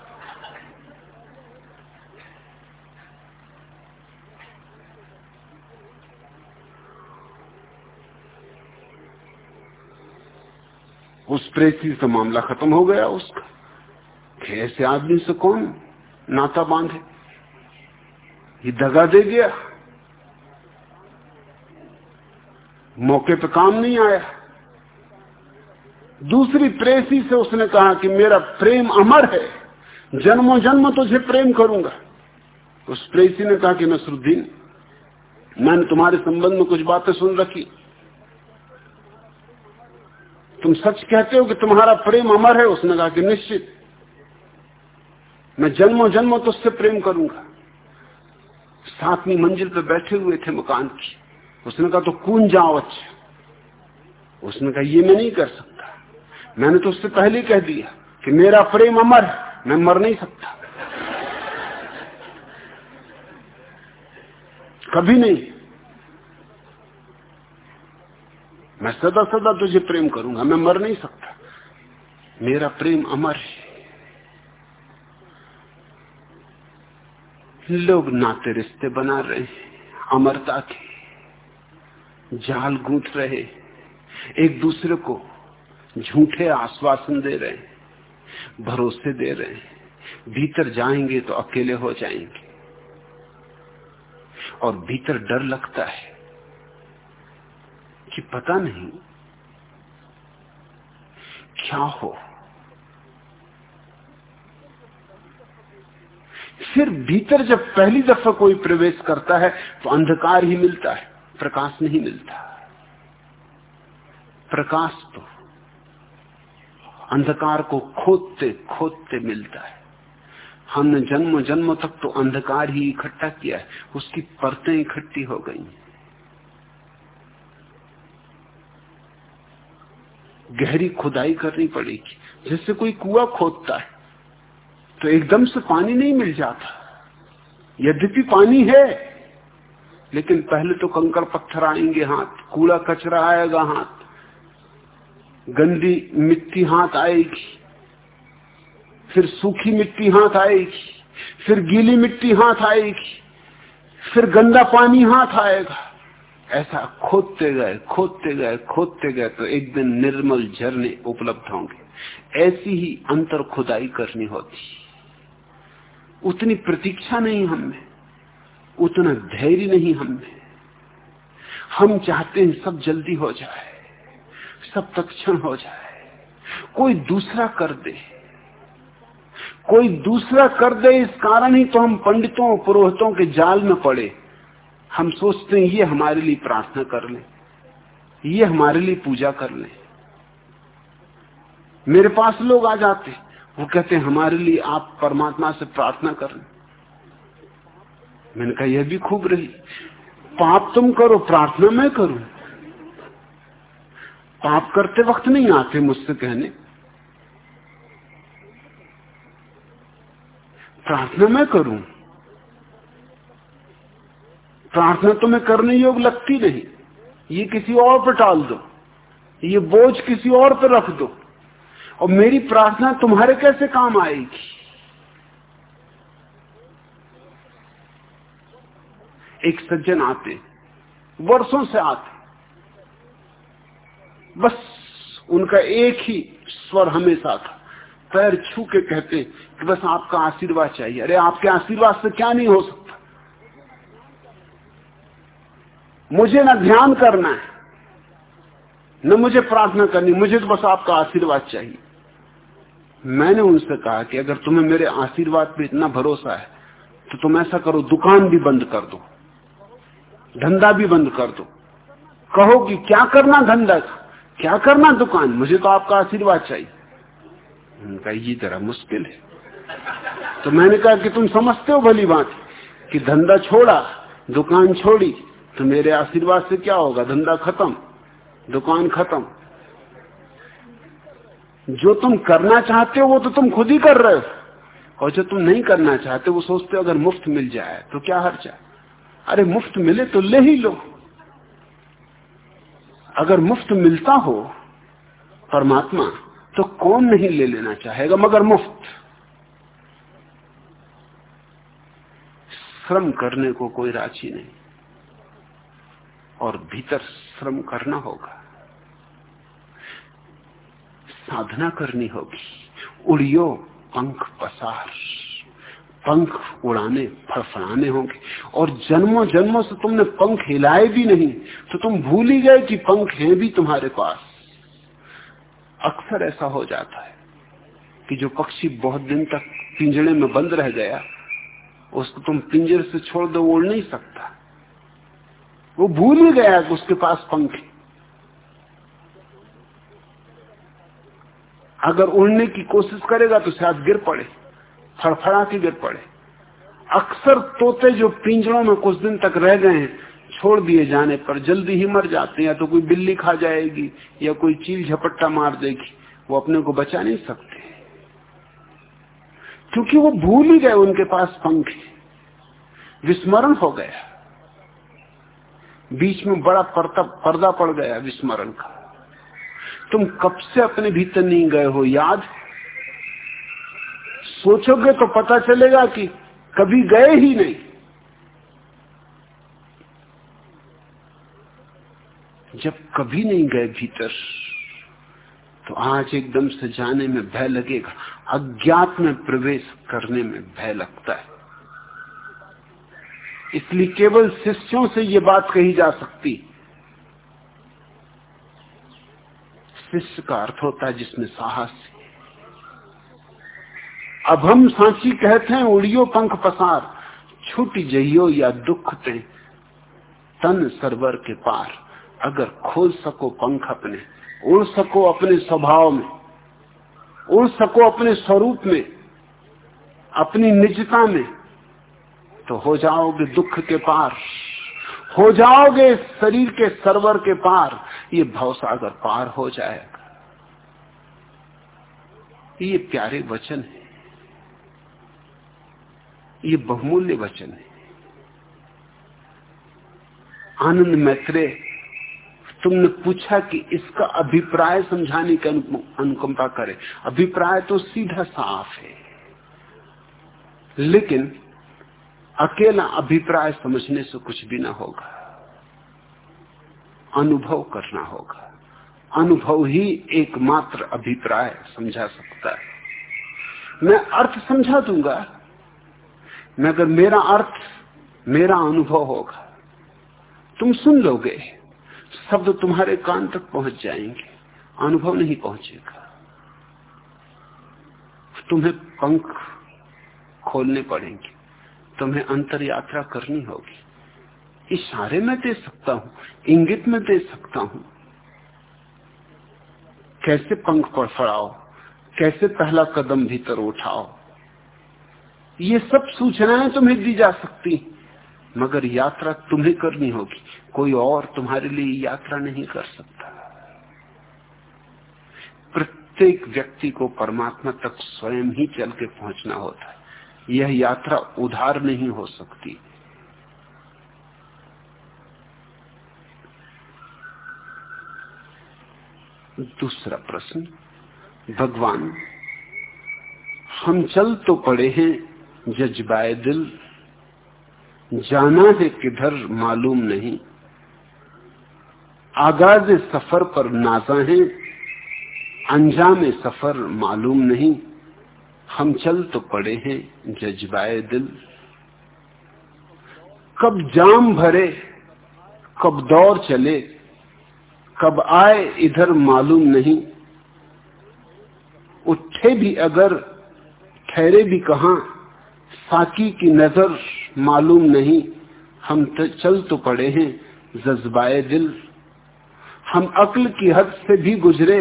उस प्रेसी से मामला खत्म हो गया उसका। ऐसे आदमी से कौन नाता बांधे? ये दगा दे गया मौके पे काम नहीं आया। दूसरी प्रेसी से उसने कहा कि मेरा प्रेम अमर है जन्मों जन्म तुझे प्रेम करूँगा। उस प्रेसी ने कहा कि नसरुद्दीन, मैंने तुम्हारे संबंध में कुछ बातें सुन रखी। तुम सच कहते हो कि तुम्हारा प्रेम अमर है? उसने कहा कि निश्चित। मैं जन्मों जन्मों तो उससे प्रेम करूँगा। सातवीं मंजिल पर बैठे हुए थे मकान की। उसने कहा तो कून जाओ अच्छा? उसने कहा, ये मैं नहीं कर सकता। मैंने तो उससे पहले कह दिया कि मेरा प्रेम अमर है, मैं मर नहीं सकता। कभी नहीं। मैं सदा सदा तुझे प्रेम करूँगा, मैं मर नहीं सकता। मेरा प्रेम अमर है। लोग नाते रिश्ते बना रहे हैं, अमरता के, जाल गूंथ रहे एक दूसरे को झूठे आश्वासन दे रहे हैं, भरोसे दे रहे हैं, भीतर जाएँगे तो अकेले हो जाएँगे। और भीतर डर लगता है कि पता नहीं क्या हो। फिर भीतर जब पहली दफ़ा कोई प्रवेश करता है तो अंधकार ही मिलता है, प्रकाश नहीं मिलता। प्रकाश तो अंधकार को खोदते खोदते मिलता है। हमने जन्म जन्म तक तो अंधकार ही इकट्ठा किया है, उसकी परतें इकट्ठी हो गई। गहरी खुदाई करनी पड़ेगी। जैसे कोई कुआ खोदता है तो एकदम से पानी नहीं मिल जाता। यद्यपि पानी है, लेकिन पहले तो कंकड़ पत्थर आएँगे हाथ, कूड़ा कचरा आएगा हाथ। गंदी मिट्टी हाथ आएगी, फिर सूखी मिट्टी हाथ आएगी, फिर गीली मिट्टी हाथ आएगी, फिर गंदा पानी हाथ आएगा। ऐसा खोदते गए खोदते गए खोदते गए तो एक दिन निर्मल झरने उपलब्ध होंगे। ऐसी ही अंतर खुदाई करनी होती। उतनी प्रतीक्षा नहीं हमें उतना धैर्य नहीं हमें हम चाहते हैं सब जल्दी हो जाए। सब तत्क्षण हो जाए। कोई दूसरा कर दे। कोई दूसरा कर दे, इस कारण ही तो हम पंडितों पुरोहितों के जाल में पड़े। हम सोचते हैं, ये हमारे लिए प्रार्थना कर ले। ये हमारे लिए पूजा कर ले। मेरे पास लोग आ जाते। वो कहते हैं, हमारे लिए आप परमात्मा से प्रार्थना कर ले। मैंने कहा, यह भी खूब रही। पाप तुम करो, प्रार्थना मैं करूँ। पाप करते वक्त नहीं आते मुझसे कहने। प्रार्थना मैं करूँ। प्रार्थना तुम्हें करने योग लगती नहीं। ये किसी और पर टाल दो। ये बोझ किसी और पर रख दो। और मेरी प्रार्थना तुम्हारे कैसे काम आएगी? एक सज्जन आते, वर्षों से आते। बस उनका एक ही स्वर हमेशा था। पैर छू के कहते कि बस आपका आशीर्वाद चाहिए। अरे आपके आशीर्वाद से क्या नहीं हो सकता? मुझे ना ध्यान करना है, न मुझे प्रार्थना करनी, मुझे तो बस आपका आशीर्वाद चाहिए। मैंने उनसे कहा कि अगर तुम्हें मेरे आशीर्वाद पे इतना भरोसा है तो तुम ऐसा करो, दुकान भी बंद कर दो, धंधा भी बंद कर दो। कहो कि क्या करना धंधा का? क्या करना दुकान? मुझे तो आपका आशीर्वाद चाहिए। उनका ये जरा मुश्किल है। तो मैंने कहा कि तुम समझते हो भली बात कि धंधा छोड़ा, दुकान छोड़ी तो मेरे आशीर्वाद से क्या होगा? धंधा खत्म, दुकान खत्म। जो तुम करना चाहते हो, वो तो तुम खुद ही कर रहे हो। और जो तुम नहीं करना चाहते, वो सोचते हो अगर मुफ़्त मिल जाए तो क्या हर्चा अरे मुफ़्त मिले तो ले ही लो। अगर मुफ़्त मिलता हो परमात्मा तो कौन नहीं ले लेना चाहेगा मगर मुफ़्त? श्रम करने को कोई राज़ी नहीं। और भीतर श्रम करना होगा। साधना करनी होगी। उड़ियो पंख पसार। पंख उड़ाने फड़फड़ाने होंगे। और जन्मों जन्मों से तुमने पंख हिलाए भी नहीं तो तुम भूल ही गए कि पंख हैं भी तुम्हारे पास। अक्सर ऐसा हो जाता है कि जो पक्षी बहुत दिन तक पिंजड़े में बंद रह गया, उसको तुम पिंजरे से छोड़ दो उड़ नहीं सकता। वो भूल ही गया कि उसके पास पंख है। अगर उड़ने की कोशिश करेगा तो शायद गिर पड़े। फड़फड़ा के गिर पड़े। अक्सर तोते जो पिंजरों में कुछ दिन तक रह गए हैं, छोड़ दिए जाने पर जल्दी ही मर जाते हैं, या तो कोई बिल्ली खा जाएगी, या कोई चील झपट्टा मार देगी, वो अपने को बचा नहीं सकते। क्योंकि वो भूल ही गए उनके पास पंख विस्मरण हो गया। बीच में बड़ा पर्दा पर्दा पड़ गया विस्मरण का। तुम कब से अपने भीतर नहीं गए हो, याद सोचोगे तो पता चलेगा कि कभी गए ही नहीं। जब कभी नहीं गए भीतर तो आज एकदम से जाने में भय लगेगा, अज्ञात में प्रवेश करने में भय लगता है। इसलिए केवल शिष्यों से ये बात कही जा सकती। शिष्य का अर्थ होता है जिसमें साहस अब हम सांची कहते हैं, उड़ियो पंख पसार। छुट जइयो या दुख ते तन सरवर के पार। अगर खोल सको पंख अपने, उड़ सको अपने स्वभाव में, उड़ सको अपने स्वरूप में, अपनी निजता में तो हो जाओगे दुख के पार। हो जाओगे शरीर के सरवर के पार। ये भवसागर पार हो जाएगा। ये प्यारे वचन है। ये बहुमूल्य वचन है। आनंद मैत्रे तुमने पूछा कि इसका अभिप्राय समझाने की अनुकंपा करे। अभिप्राय तो सीधा साफ़ है। लेकिन अकेला अभिप्राय समझने से कुछ भी ना होगा। अनुभव करना होगा। अनुभव ही एकमात्र अभिप्राय समझा सकता है। मैं अर्थ समझा दूँगा मैं अगर मेरा अर्थ, मेरा अनुभव होगा, तुम सुन लोगे, शब्द तुम्हारे कान तक पहुँच जाएँगे, अनुभव नहीं पहुंचेगा। तुम्हें पंख खोलने पड़ेंगे, तुम्हें अंतर यात्रा करनी होगी। इशारे में दे सकता हूँ, इंगित में दे सकता हूँ। कैसे पंख पर फड़ाओ, कैसे पहला कदम भीतर उठाओ ये सब सूचनाएँ तुम्हें दी जा सकती मगर यात्रा तुम्हें करनी होगी। कोई और तुम्हारे लिए यात्रा नहीं कर सकता। प्रत्येक व्यक्ति को परमात्मा तक स्वयं ही चल के पहुँचना होता है। यह यात्रा उधार नहीं हो सकती। दूसरा प्रश्न, भगवान, हम चल तो पड़े हैं जज्बाए दिल, जाना है किधर मालूम नहीं। आगाज़ सफ़र पर नाजा है, अंजाम सफ़र मालूम नहीं। हम चल तो पड़े हैं जज्बाए दिल। कब जाम भरे, कब दौर चले, कब आए इधर मालूम नहीं। उठे भी अगर, ठहरे भी कहा साकी की नज़र मालूम नहीं। हम चल तो पड़े हैं जज्बाए दिल। हम अक्ल की हद से भी गुजरे,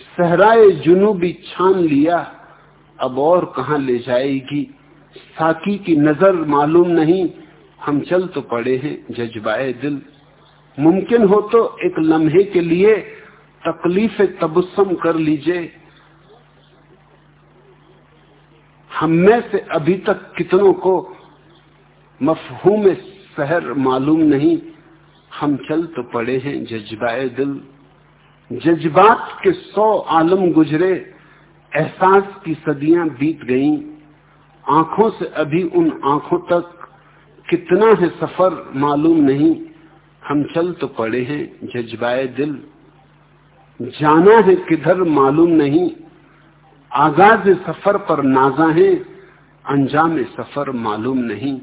सहराए जुनूबी छान लिया, अब और कहा ले जाएगी? साकी की नज़र मालूम नहीं, हम चल तो पड़े हैं जज्बाए दिल। मुमकिन हो तो एक लम्हे के लिए तकलीफ़ तबस्म कर लीजिए। हम में से अभी तक कितनों को मफहूम शहर मालूम नहीं, हम चल तो पड़े हैं जज्बाए दिल। जज्बात के सौ आलम गुजरे, एहसास की सदियाँ बीत गईं। आँखों से अभी उन आँखों तक कितना है सफ़र मालूम नहीं, हम चल तो पड़े हैं जज्बाए दिल। जाना है किधर मालूम नहीं आगाज़ सफ़र पर नाजा है, अंजाम सफ़र मालूम नहीं।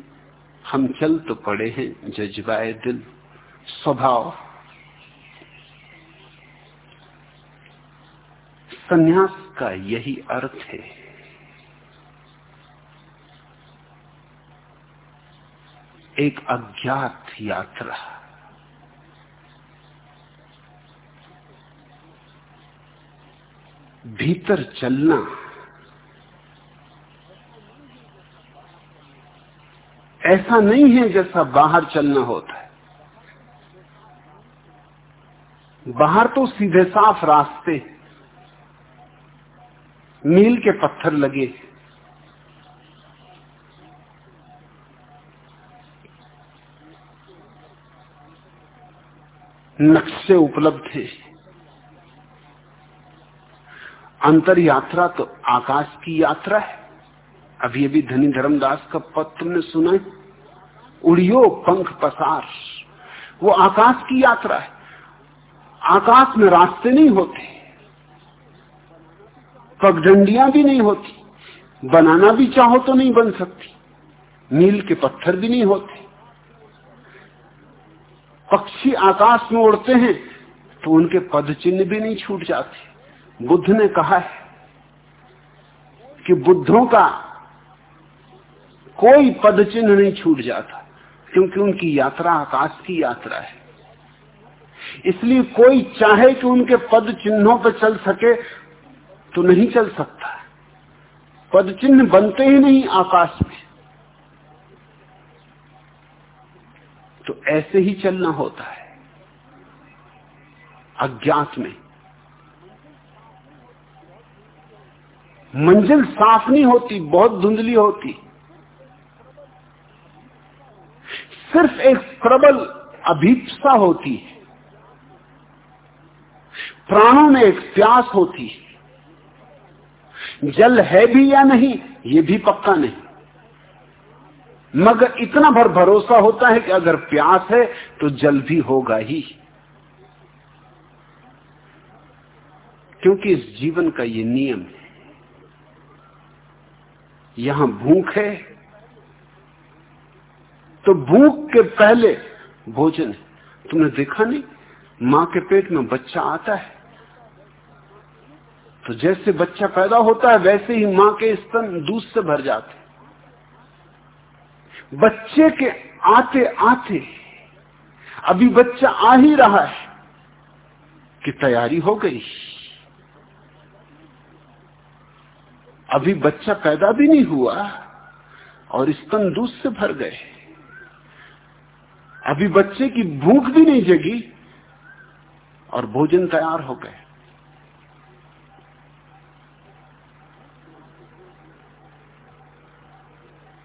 हम चल तो पड़े हैं जज्बाए दिल स्वभाव संन्यास का यही अर्थ है। एक अज्ञात यात्रा। भीतर चलना। ऐसा नहीं है जैसा बाहर चलना होता है। बाहर तो सीधे साफ़ रास्ते मील के पत्थर लगे नक्शे उपलब्ध थे अंतर यात्रा तो आकाश की यात्रा है। अभी अभी धनी धर्मदास का पत्र ने सुना उड़ियो पंख पसार। वो आकाश की यात्रा है। आकाश में रास्ते नहीं होते, पगडंडियाँ भी नहीं होती, बनाना भी चाहो तो नहीं बन सकती, नील के पत्थर भी नहीं होते। पक्षी आकाश में उड़ते हैं तो उनके पद चिन्ह भी नहीं छूट जाते। बुद्ध ने कहा है कि बुद्धों का कोई पद चिन्ह नहीं छूट जाता, क्योंकि उनकी यात्रा आकाश की यात्रा है। इसलिए कोई चाहे कि उनके पद चिन्हों पर चल सके तो नहीं चल सकता। पद चिन्ह बनते ही नहीं आकाश में। तो ऐसे ही चलना होता है, अज्ञात में। मंजिल साफ़ नहीं होती, बहुत धुंधली होती। सिर्फ़ एक प्रबल अभीपसा होती है। प्राणों में एक प्यास होती है। जल है भी या नहीं, ये भी पक्का नहीं। मगर इतना भर भरोसा होता है कि अगर प्यास है तो जल भी होगा ही। क्योंकि इस जीवन का ये नियम है। यहाँ भूख है तो भूख के पहले भोजन तुमने देखा नहीं? माँ के पेट में बच्चा आता है तो जैसे बच्चा पैदा होता है, वैसे ही माँ के स्तन दूध से भर जाते बच्चे के आते आते अभी बच्चा आ ही रहा है कि तैयारी हो गई। अभी बच्चा पैदा भी नहीं हुआ और स्तन दूध से भर गए। अभी बच्चे की भूख भी नहीं जगी और भोजन तैयार हो गए।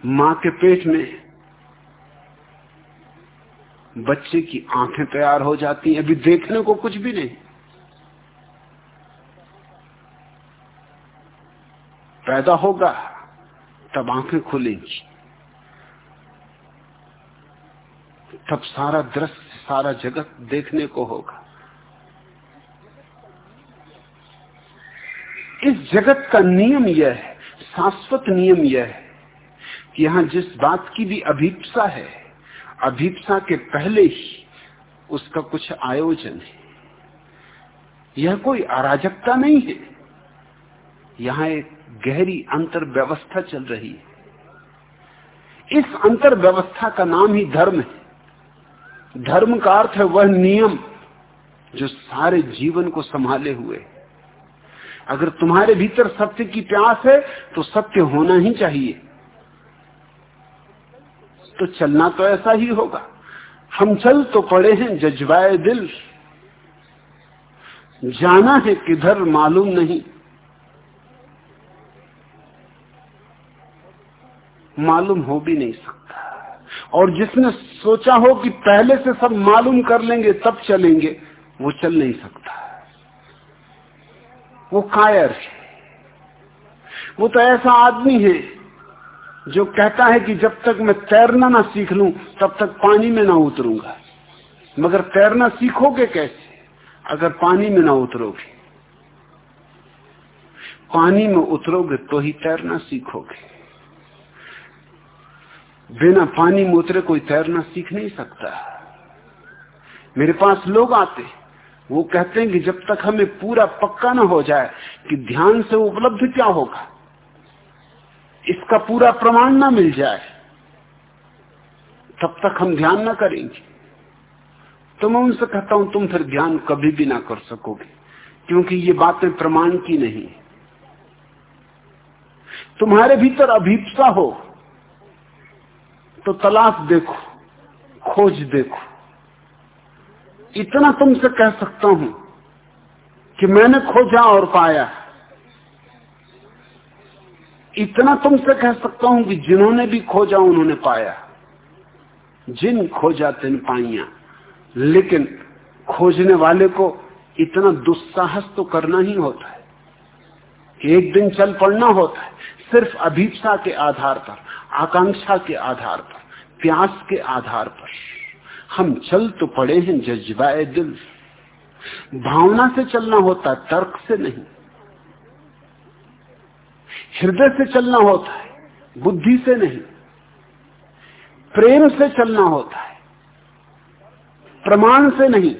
माँ के पेट में बच्चे की आँखें तैयार हो जाती हैं, अभी देखने को कुछ भी नहीं। पैदा होगा, तब आँखें खुलेंगी। तब सारा दृश्य, सारा जगत देखने को होगा। इस जगत का नियम यह है, शाश्वत नियम यह है, कि यहाँ जिस बात की भी अभीपसा है, अभीपसा के पहले ही उसका कुछ आयोजन है। यह कोई अराजकता नहीं है। यहाँ एक गहरी अंतर व्यवस्था चल रही है। इस अंतर व्यवस्था का नाम ही धर्म है। धर्म का अर्थ है वह नियम जो सारे जीवन को संभाले हुए अगर तुम्हारे भीतर सत्य की प्यास है तो सत्य होना ही चाहिए। तो चलना तो ऐसा ही होगा। हम चल तो पड़े हैं जज्बाए दिल। जाना है किधर मालूम नहीं। मालूम हो भी नहीं सकता। और जिसने सोचा हो कि पहले से सब मालूम कर लेंगे, तब चलेंगे, वो चल नहीं सकता। वो कायर है। वो तो ऐसा आदमी है जो कहता है कि जब तक मैं तैरना ना सीख लू, तब तक पानी में ना उतरूँगा। मगर तैरना सीखोगे कैसे? अगर पानी में ना उतरोगे। पानी में उतरोगे तो ही तैरना सीखोगे। बिना पानी में उतरे कोई तैरना सीख नहीं सकता। मेरे पास लोग आते, वो कहते हैं कि जब तक हमें पूरा पक्का ना हो जाए कि ध्यान से उपलब्ध क्या होगा, इसका पूरा प्रमाण ना मिल जाए, तब तक हम ध्यान ना करेंगे। तो मैं उनसे कहता हूँ, तुम फिर ध्यान कभी भी ना कर सकोगे, क्योंकि ये बातें प्रमाण की नहीं। तुम्हारे भीतर अभीपसा हो तो तलाश देखो, खोज देखो। इतना तुमसे कह सकता हूँ कि मैंने खोजा और पाया। इतना तुमसे कह सकता हूँ कि जिन्होंने भी खोजा, उन्होंने पाया। जिन खोजा तिन पाइया, लेकिन खोजने वाले को इतना दुस्साहस तो करना ही होता है। एक दिन चल पड़ना होता है, सिर्फ़ अभीपसा के आधार पर, आकांक्षा के आधार पर। प्यास के आधार पर। हम चल तो पड़े हैं जज्बाए दिल भावना से चलना होता है तर्क से नहीं। हृदय से चलना होता है, बुद्धि से नहीं। प्रेम से चलना होता है, प्रमाण से नहीं।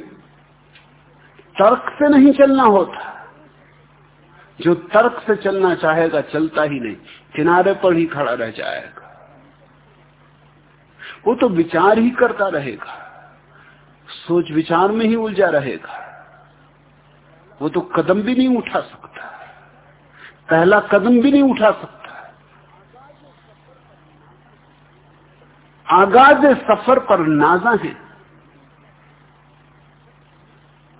तर्क से नहीं चलना होता। जो तर्क से चलना चाहेगा, चलता ही नहीं। किनारे पर ही खड़ा रह जाएगा। वो तो विचार ही करता रहेगा। सोच विचार में ही उलझा रहेगा। वो तो कदम भी नहीं उठा सकता। पहला कदम भी नहीं उठा सकता। आगाज़ सफ़र पर नाजा है।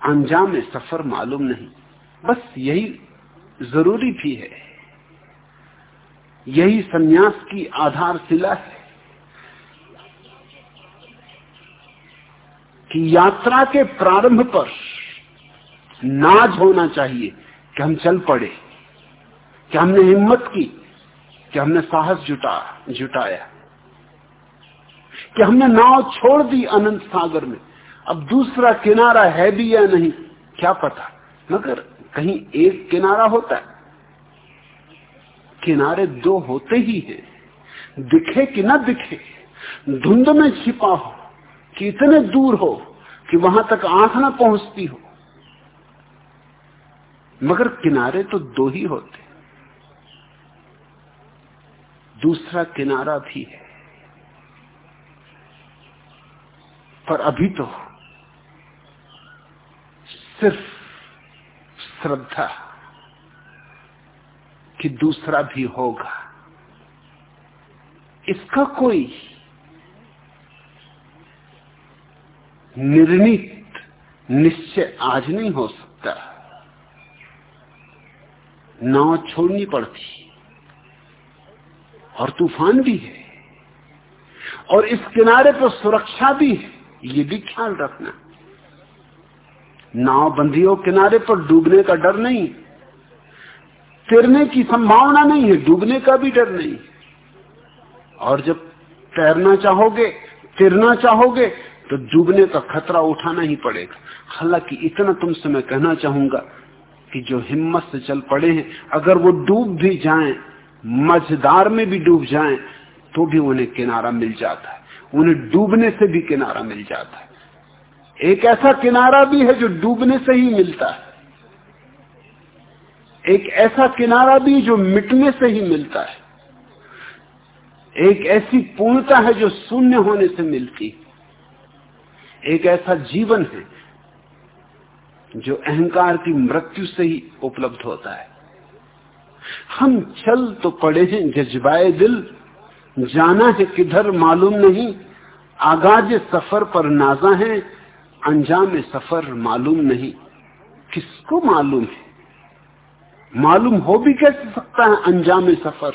अंजाम सफ़र मालूम नहीं। बस यही ज़रूरी भी है। यही सन्यास की आधारशिला है। कि यात्रा के प्रारंभ पर नाज होना चाहिए कि हम चल पड़े, कि हमने हिम्मत की, कि हमने साहस जुटा, जुटाया, कि हमने नाव छोड़ दी अनंत सागर में। अब दूसरा किनारा है भी या नहीं, क्या पता? मगर कहीं एक किनारा होता है। किनारे दो होते ही हैं। दिखे कि ना दिखे, धुंध में छिपा हो कि इतने दूर हो कि वहाँ तक आँख ना पहुँचती हो। मगर किनारे तो दो ही होते। दूसरा किनारा भी है। पर अभी तो सिर्फ़ श्रद्धा कि दूसरा भी होगा। इसका कोई निर्णित, निश्चय आज नहीं हो सकता। नाव छोड़नी पड़ती, और तूफ़ान भी है, और इस किनारे पर सुरक्षा भी है, ये भी ख्याल रखना। नाव बंधी हो किनारे पर डूबने का डर नहीं, तिरने की संभावना नहीं है, डूबने का भी डर नहीं। और जब तैरना चाहोगे, तिरना चाहोगे तो डूबने का खतरा उठाना ही पड़ेगा। हालाँकि इतना तुमसे मैं कहना चाहूँगा कि जो हिम्मत से चल पड़े हैं, अगर वो डूब भी जाएँ मझदार में भी डूब जाएँ तो भी उन्हें किनारा मिल जाता है। उन्हें डूबने से भी किनारा मिल जाता है। एक ऐसा किनारा भी है जो डूबने से ही मिलता है। एक ऐसा किनारा भी जो मिटने से ही मिलता है। एक ऐसी पूर्णता है जो शून्य होने से मिलती एक ऐसा जीवन है जो अहंकार की मृत्यु से ही उपलब्ध होता है। हम चल तो पड़े हैं जज्बाए दिल, जाना है किधर मालूम नहीं, आगाज़ सफ़र पर नाजा है, अंजाम सफ़र मालूम नहीं। किसको मालूम है? मालूम हो भी कैसे सकता है अंजाम सफ़र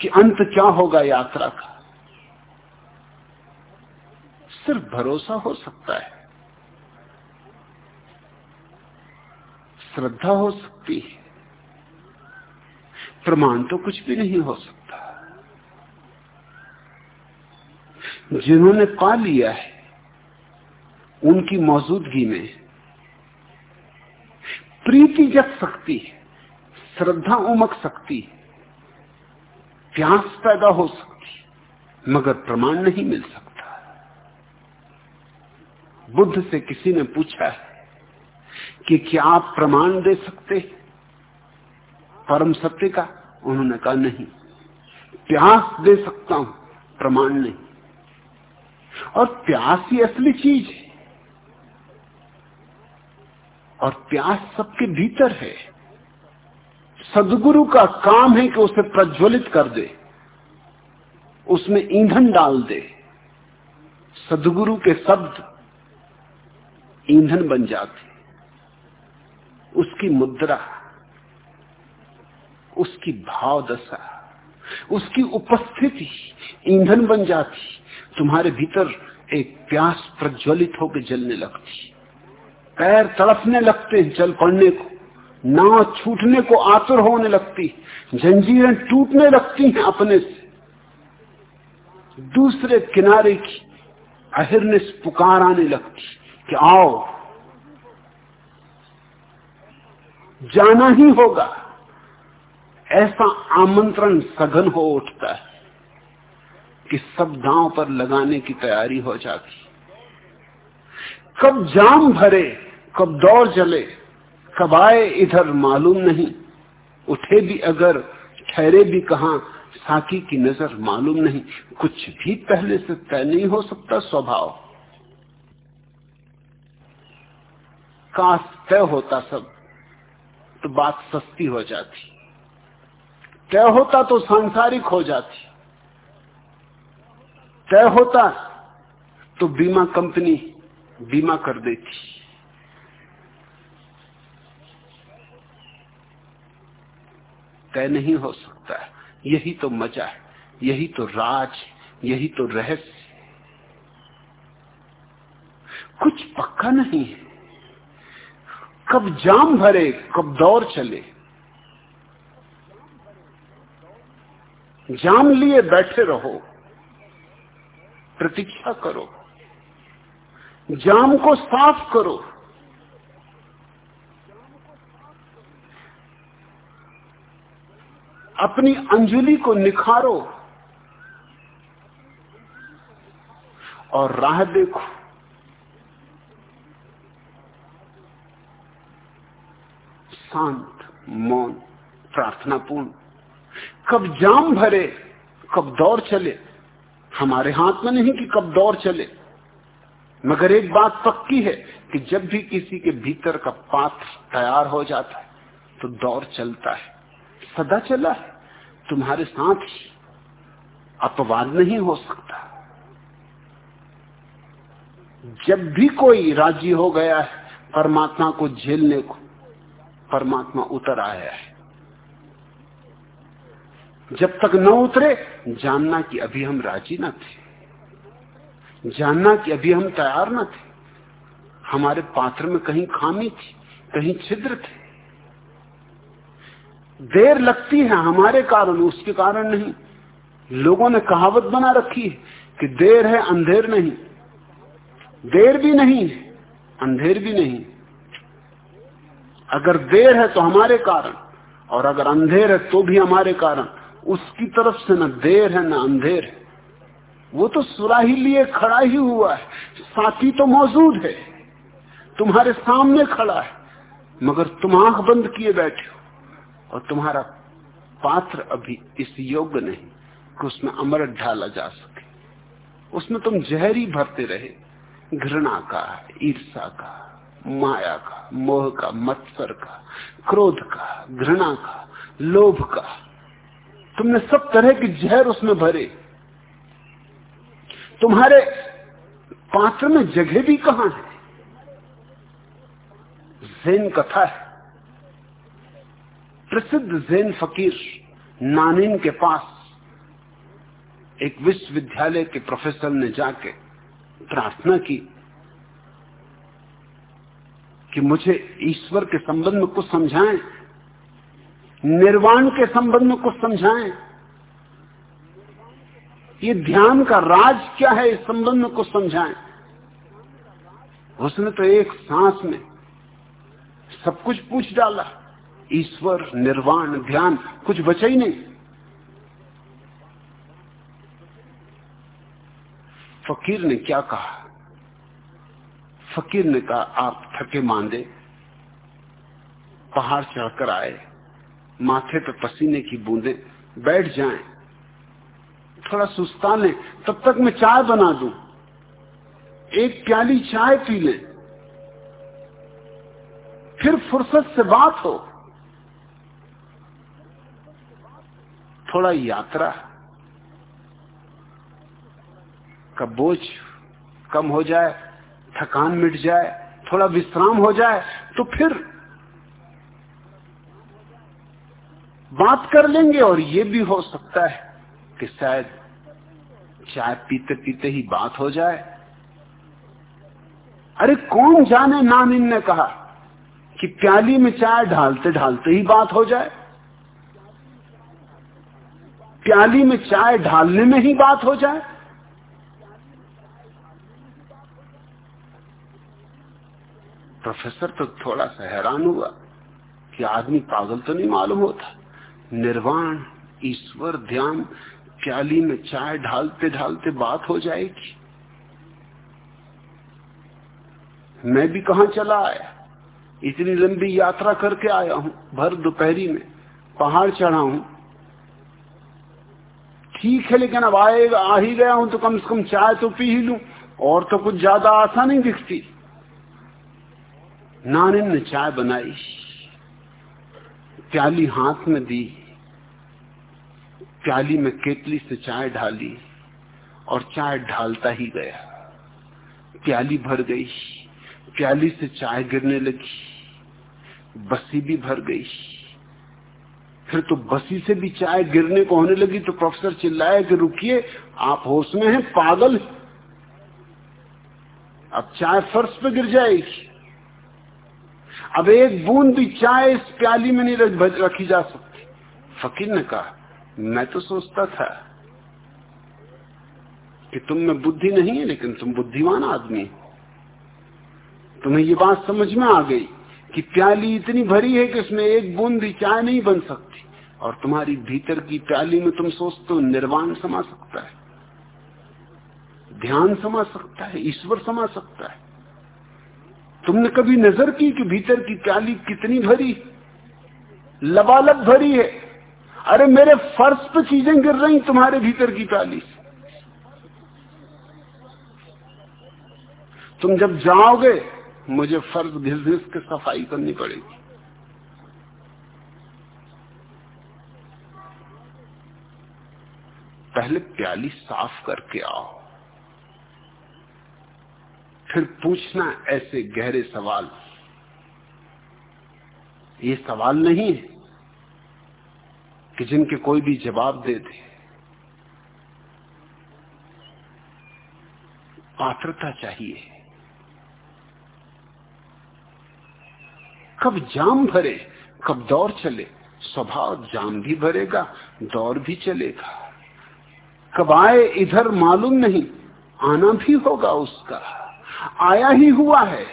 कि अंत क्या होगा यात्रा का? सिर्फ़ भरोसा हो सकता है। श्रद्धा हो सकती है। प्रमाण तो कुछ भी नहीं हो सकता। जिन्होंने पा लिया है, उनकी मौजूदगी में प्रीति जग सकती है, श्रद्धा उमक सकती है, प्यास पैदा हो सकती है, मगर प्रमाण नहीं मिल सकता। बुद्ध से किसी ने पूछा है कि क्या आप प्रमाण दे सकते परम सत्य का? उन्होंने कहा, नहीं। प्यास दे सकता हूँ, प्रमाण नहीं। और प्यास ही असली चीज़ है। और प्यास सबके भीतर है। सदगुरु का काम है कि उसे प्रज्वलित कर दे। उसमें ईंधन डाल दे। सदगुरु के शब्द ईंधन बन जाते उसकी मुद्रा, उसकी भाव दशा, उसकी उपस्थिति ईंधन बन जाती तुम्हारे भीतर एक प्यास प्रज्वलित होकर जलने लगती पैर तड़पने लगते चल पड़ने को, नाव छूटने को आतुर होने लगती जंजीरें टूटने लगती हैं अपने से। दूसरे किनारे की अहिर्निश पुकार आने लगती कि आओ। जाना ही होगा। ऐसा आमंत्रण सघन हो उठता है कि सब दांव पर लगाने की तैयारी हो जाती। कब जाम भरे, कब दौड़ चले कब आए इधर मालूम नहीं। उठे भी अगर, ठहरे भी कहा, साकी की नज़र मालूम नहीं। कुछ भी पहले से तय नहीं हो सकता स्वभाव। काश तय होता सब तो बात सस्ती हो जाती। तय होता तो सांसारिक हो जाती। तय होता तो बीमा कंपनी बीमा कर देती। तय नहीं हो सकता। यही तो मज़ा है, यही तो राज यही तो रहस्य कुछ पक्का नहीं है। कब जाम भरे, कब दौर चले। जाम लिए बैठे रहो, प्रतीक्षा करो। जाम को साफ़ करो। अपनी अंजलि को निखारो और राह देखो। शांत मौन प्रार्थनापूर्ण कब जाम भरे, कब दौड़ चले। हमारे हाथ में नहीं कि कब दौड़ चले। मगर एक बात पक्की है कि जब भी किसी के भीतर का पात्र तैयार हो जाता है तो दौर चलता है। सदा चला है। तुम्हारे साथ अपवाद नहीं हो सकता। जब भी कोई राज़ी हो गया है, परमात्मा को झेलने को परमात्मा उतर आया है। जब तक न उतरे, जानना कि अभी हम राज़ी न थे। जानना कि अभी हम तैयार न थे। हमारे पात्र में कहीं खामी थी, कहीं छिद्र थे। देर लगती है हमारे कारण, उसके कारण नहीं। लोगों ने कहावत बना रखी है कि देर है, अंधेर नहीं। देर भी नहीं है, अंधेर भी नहीं। अगर देर है तो हमारे कारण, और अगर अंधेर है तो भी हमारे कारण। उसकी तरफ़ से न देर है, न अंधेर है। वो तो सुराही लिए खड़ा ही हुआ है, साथी तो मौजूद है, तुम्हारे सामने खड़ा है, मगर तुम आँख बंद किए बैठे हो, और तुम्हारा पात्र अभी इस योग्य नहीं कि उसमें अमृत ढाला जा सके। उसमें तुम जहरी भरते रहे, घृणा का, ईर्षा का। माया का, मोह का, मत्सर का, क्रोध का, घृणा का, लोभ का। तुमने सब तरह की जहर उसमें भरे। तुम्हारे पात्र में जगह भी कहाँ है? जैन कथा है। प्रसिद्ध जैन फकीर नानिन के पास एक विश्वविद्यालय के प्रोफेसर ने जाके प्रार्थना की। कि मुझे ईश्वर के संबंध में कुछ समझाएँ, निर्वाण के संबंध में कुछ समझाएँ। ये ध्यान का राज क्या है, इस संबंध में कुछ समझाएँ। उसने तो एक सांस में सब कुछ पूछ डाला। ईश्वर, निर्वाण, ध्यान, कुछ बचा ही नहीं। फकीर ने क्या कहा? फकीर ने कहा, आप थके मांदे, पहाड़ चढ़कर आए, माथे पे पसीने की बूंदे, बैठ जाएँ। थोड़ा सुस्ता लें तब तक मैं चाय बना दूँ। एक प्याली चाय पी लें। फिर फुर्सत से बात हो। थोड़ा यात्रा, का बोझ कम हो जाए थकान मिट जाए, थोड़ा विश्राम हो जाए तो फिर बात कर लेंगे और ये भी हो सकता है कि शायद चाय पीते पीते ही बात हो जाए। अरे कौन जाने नानिन ने कहा कि प्याली में चाय ढालते ढालते ही बात हो जाए? प्याली में चाय ढालने में ही बात हो जाए? प्रोफेसर तो थोड़ा सा हैरान हुआ कि आदमी पागल तो नहीं मालूम होता। निर्वाण, ईश्वर, ध्यान, प्याली में चाय ढालते ढालते बात हो जाएगी। मैं भी कहा चला आया? इतनी लंबी यात्रा करके आया हूँ, भर दोपहरी में, पहाड़ चढ़ा हूँ। ठीक है, लेकिन अब आएगा, आ ही गया हूँ तो कम से कम चाय तो पी ही लू, और तो कुछ ज़्यादा आशा नहीं दिखती। नानिन ने चाय बनाई। प्याली हाथ में दी। प्याली में केतली से चाय ढाली और चाय ढालता ही गया। प्याली भर गई। प्याली से चाय गिरने लगी। बसी भी भर गई। फिर तो बसी से भी चाय गिरने को होने लगी तो प्रोफेसर चिल्लाया कि रुकिए, आप होश में हैं, पागल। अब चाय फर्श पे गिर जाएगी। अब एक बूंद भी चाय इस प्याली में नहीं रखी जा सकती फकीर ने कहा, मैं तो सोचता था कि तुम में बुद्धि नहीं है, लेकिन तुम बुद्धिमान आदमी तुम्हें ये बात समझ में आ गई कि प्याली इतनी भरी है कि उसमें एक बूंद भी चाय नहीं बन सकती, और तुम्हारी भीतर की प्याली में तुम सोचते हो निर्वाण समा सकता है, ध्यान समा सकता है, ईश्वर समा सकता है। तुमने कभी नज़र की कि भीतर की प्याली कितनी भरी? लबालब भरी है। अरे मेरे फर्श पे चीज़ें गिर रही तुम्हारे भीतर की प्याली तुम जब जाओगे, मुझे फ़र्ज़ घिस घिस के सफ़ाई करनी पड़ेगी। पहले प्याली साफ़ करके आओ। फिर पूछना ऐसे गहरे सवाल। ये सवाल नहीं है कि जिनके कोई भी जवाब दे दे। पात्रता चाहिए। कब जाम भरे, कब दौर चले, स्वभाव जाम भी भरेगा, दौर भी चलेगा। कब आए, इधर मालूम नहीं, आना भी होगा उसका। आया ही हुआ है।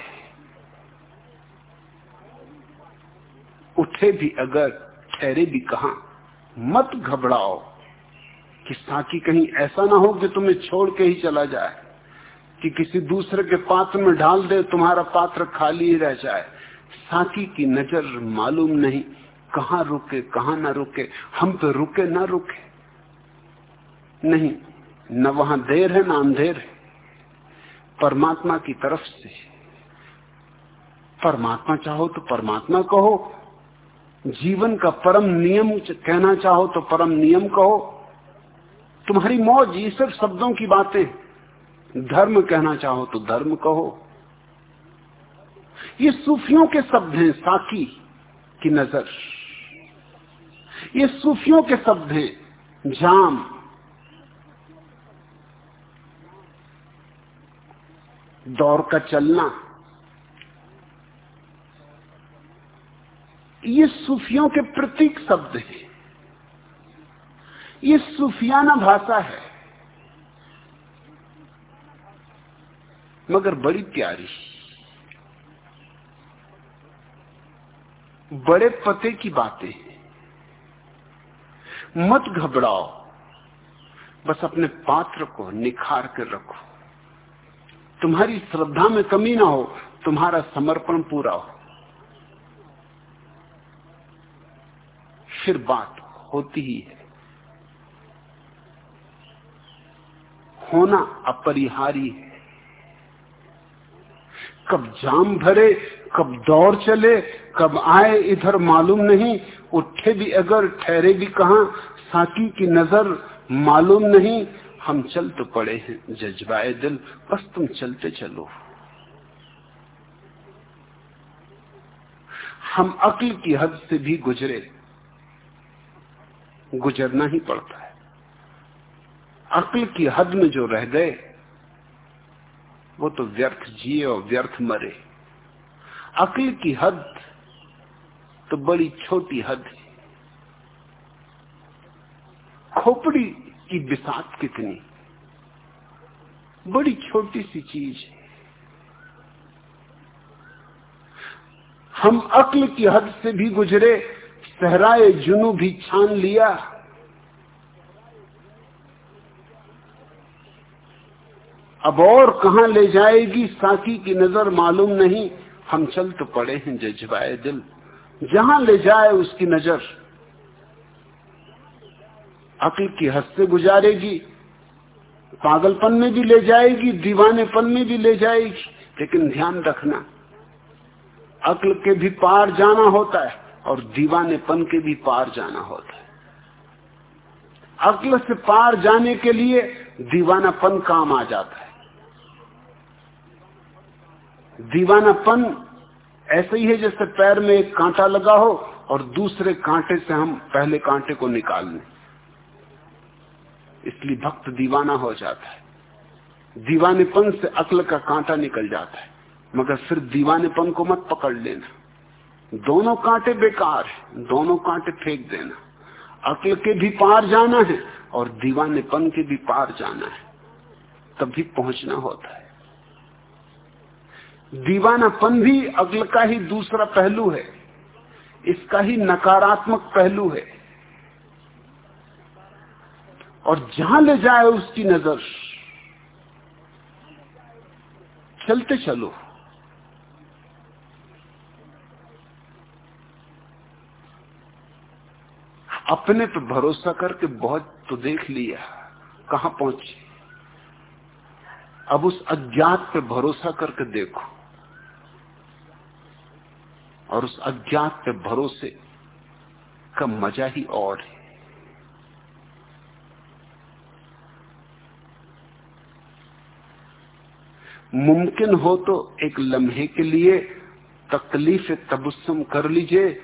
उठे भी अगर, ठहरे भी कहा, मत घबराओ। कि साकी कहीं ऐसा ना हो कि तुम्हें छोड़ के ही चला जाए। कि किसी दूसरे के पात्र में डाल दे, तुम्हारा पात्र खाली ही रह जाए। साकी की नज़र मालूम नहीं, कहा रुके, कहा ना रुके। हम पे रुके ना रुके। नहीं, न वहाँ देर है, ना अंधेर है। परमात्मा की तरफ़ से। परमात्मा चाहो तो परमात्मा कहो। जीवन का परम नियम कहना चाहो तो परम नियम कहो। तुम्हारी मौज, ये सब शब्दों की बातें। धर्म कहना चाहो तो धर्म कहो। ये सूफियों के शब्द हैं, साकी की नज़र। ये सूफियों के शब्द हैं, जाम। दौर का चलना। ये सूफियों के प्रतीक शब्द हैं। ये सूफियाना भाषा है। मगर बड़ी प्यारी। बड़े पते की बातें मत घबराओ। बस अपने पात्र को निखार कर रखो। तुम्हारी श्रद्धा में कमी ना हो, तुम्हारा समर्पण पूरा हो। फिर बात होती ही है। होना अपरिहारी है। कब जाम भरे, कब दौड़ चले, कब आए इधर मालूम नहीं, उठे भी अगर, ठहरे भी कहा साकी की नज़र मालूम नहीं हम चल तो पड़े हैं, जज्बाए दिल, बस तुम चलते चलो। हम अक्ल की हद से भी गुजरे, गुजरना ही पड़ता है। अक्ल की हद में जो रह गए, वो तो व्यर्थ जिए और व्यर्थ मरे। अक्ल की हद तो बड़ी छोटी हद है। खोपड़ी की बिसात कितनी? बड़ी छोटी सी चीज़ है। हम अक्ल की हद से भी गुजरे, सहराए जुनू भी छान लिया। अब और कहा ले जाएगी साकी की नज़र मालूम नहीं। हम चल तो पड़े हैं जज्बाए दिल। जहाँ ले जाए उसकी नज़र। अकल की हद से गुजारेगी। पागलपन में भी ले जाएगी, दीवानेपन में भी ले जाएगी, लेकिन ध्यान रखना, अक्ल के भी पार जाना होता है और दीवानेपन के भी पार जाना होता है। अक्ल से पार जाने के लिए दीवानापन काम आ जाता है। दीवानापन ऐसे ही है जैसे पैर में एक कांटा लगा हो और दूसरे कांटे से हम पहले कांटे को निकाल लें इसलिए भक्त दीवाना हो जाता है। दीवानेपन से अक्ल का कांटा निकल जाता है। मगर फिर दीवानेपन को मत पकड़ लेना। दोनों कांटे बेकार है, दोनों कांटे फेंक देना। अक्ल के भी पार जाना है और दीवानेपन के भी पार जाना है। तभी पहुँचना होता है। दीवानापन भी अक्ल का ही दूसरा पहलू है। इसका ही नकारात्मक पहलू है। और जहाँ ले जाए उसकी नज़र, चलते चलो। अपने पे भरोसा करके बहुत तो देख लिया, कहा पहुँचे? अब उस अज्ञात पे भरोसा करके देखो। और उस अज्ञात पे भरोसे का मज़ा ही और है। मुमकिन हो तो एक लम्हे के लिए तकलीफ़ तबस्सुम कर लीजिए।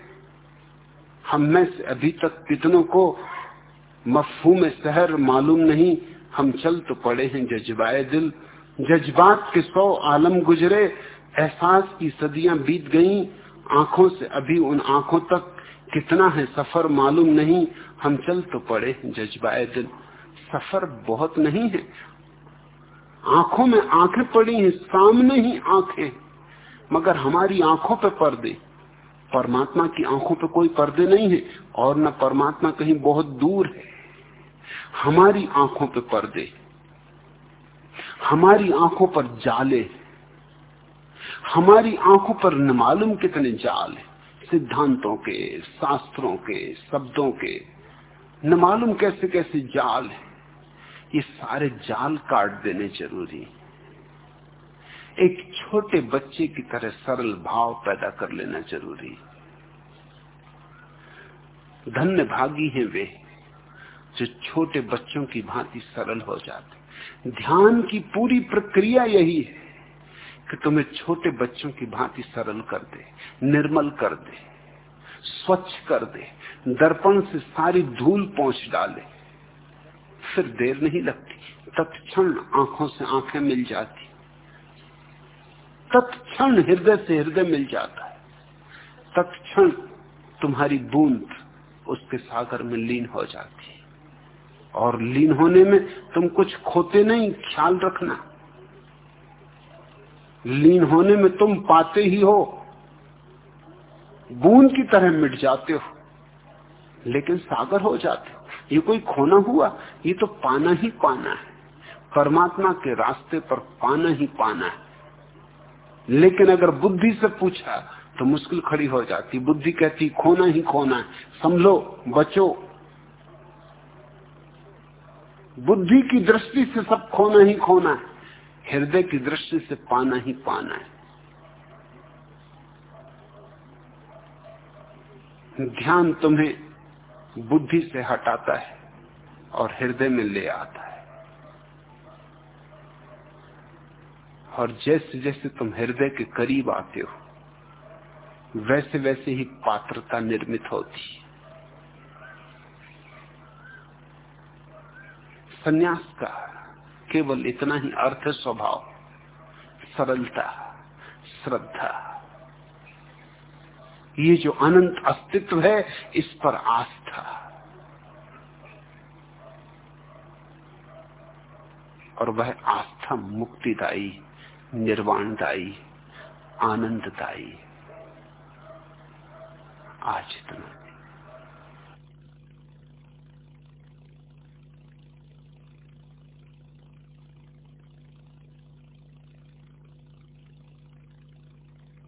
हम में से अभी तक कितनों को मफहूम शहर मालूम नहीं। हम चल तो पड़े हैं जज्बाए दिल। जज्बात के सौ आलम गुजरे, एहसास की सदियाँ बीत गईं। आँखों से अभी उन आँखों तक कितना है सफ़र मालूम नहीं। हम चल तो पड़े जज्बाए दिल। सफ़र बहुत नहीं है। आँखों में आँखें पड़ी हैं, सामने ही आँखें। मगर हमारी आँखों पे पर्दे। परमात्मा की आँखों पे कोई पर्दे नहीं है, और न परमात्मा कहीं बहुत दूर है। हमारी आँखों पे पर्दे। हमारी आँखों पर जाले। हमारी आँखों पर न मालूम कितने जाल है। सिद्धांतों के, शास्त्रों के, शब्दों के। न मालूम कैसे कैसे जाल है। ये सारे जाल काट देने ज़रूरी एक छोटे बच्चे की तरह सरल भाव पैदा कर लेना ज़रूरी धन्य भागी हैं वे, जो छोटे बच्चों की भांति सरल हो जाते ध्यान की पूरी प्रक्रिया यही है कि तुम्हें छोटे बच्चों की भांति सरल कर दे, निर्मल कर दे, स्वच्छ कर दे, दर्पण से सारी धूल पहुँच डाले फिर देर नहीं लगती। तत्क्षण आँखों से आँखें मिल जाती। तत्क्षण हृदय से हृदय मिल जाता है। तत्क्षण तुम्हारी बूंद उसके सागर में लीन हो जाती है। और लीन होने में तुम कुछ खोते नहीं, ख्याल रखना। लीन होने में तुम पाते ही हो। बूंद की तरह मिट जाते हो। लेकिन सागर हो जाते हो। ये कोई खोना हुआ? ये तो पाना ही पाना है। परमात्मा के रास्ते पर पाना ही पाना है। लेकिन अगर बुद्धि से पूछा तो मुश्किल खड़ी हो जाती। बुद्धि कहती, खोना ही खोना है। समझो, बचो। बुद्धि की दृष्टि से सब खोना ही खोना है। हृदय की दृष्टि से पाना ही पाना है। ध्यान तुम्हें बुद्धि से हटाता है और हृदय में ले आता है। और जैसे जैसे तुम हृदय के करीब आते हो, वैसे वैसे ही पात्रता निर्मित होती संन्यास का केवल इतना ही अर्थ स्वभाव। सरलता, श्रद्धा ये जो अनंत अस्तित्व है, इस पर आस्था। और वह आस्था मुक्तिदायी, निर्वाणदायी, आनंददायी। आज इतना।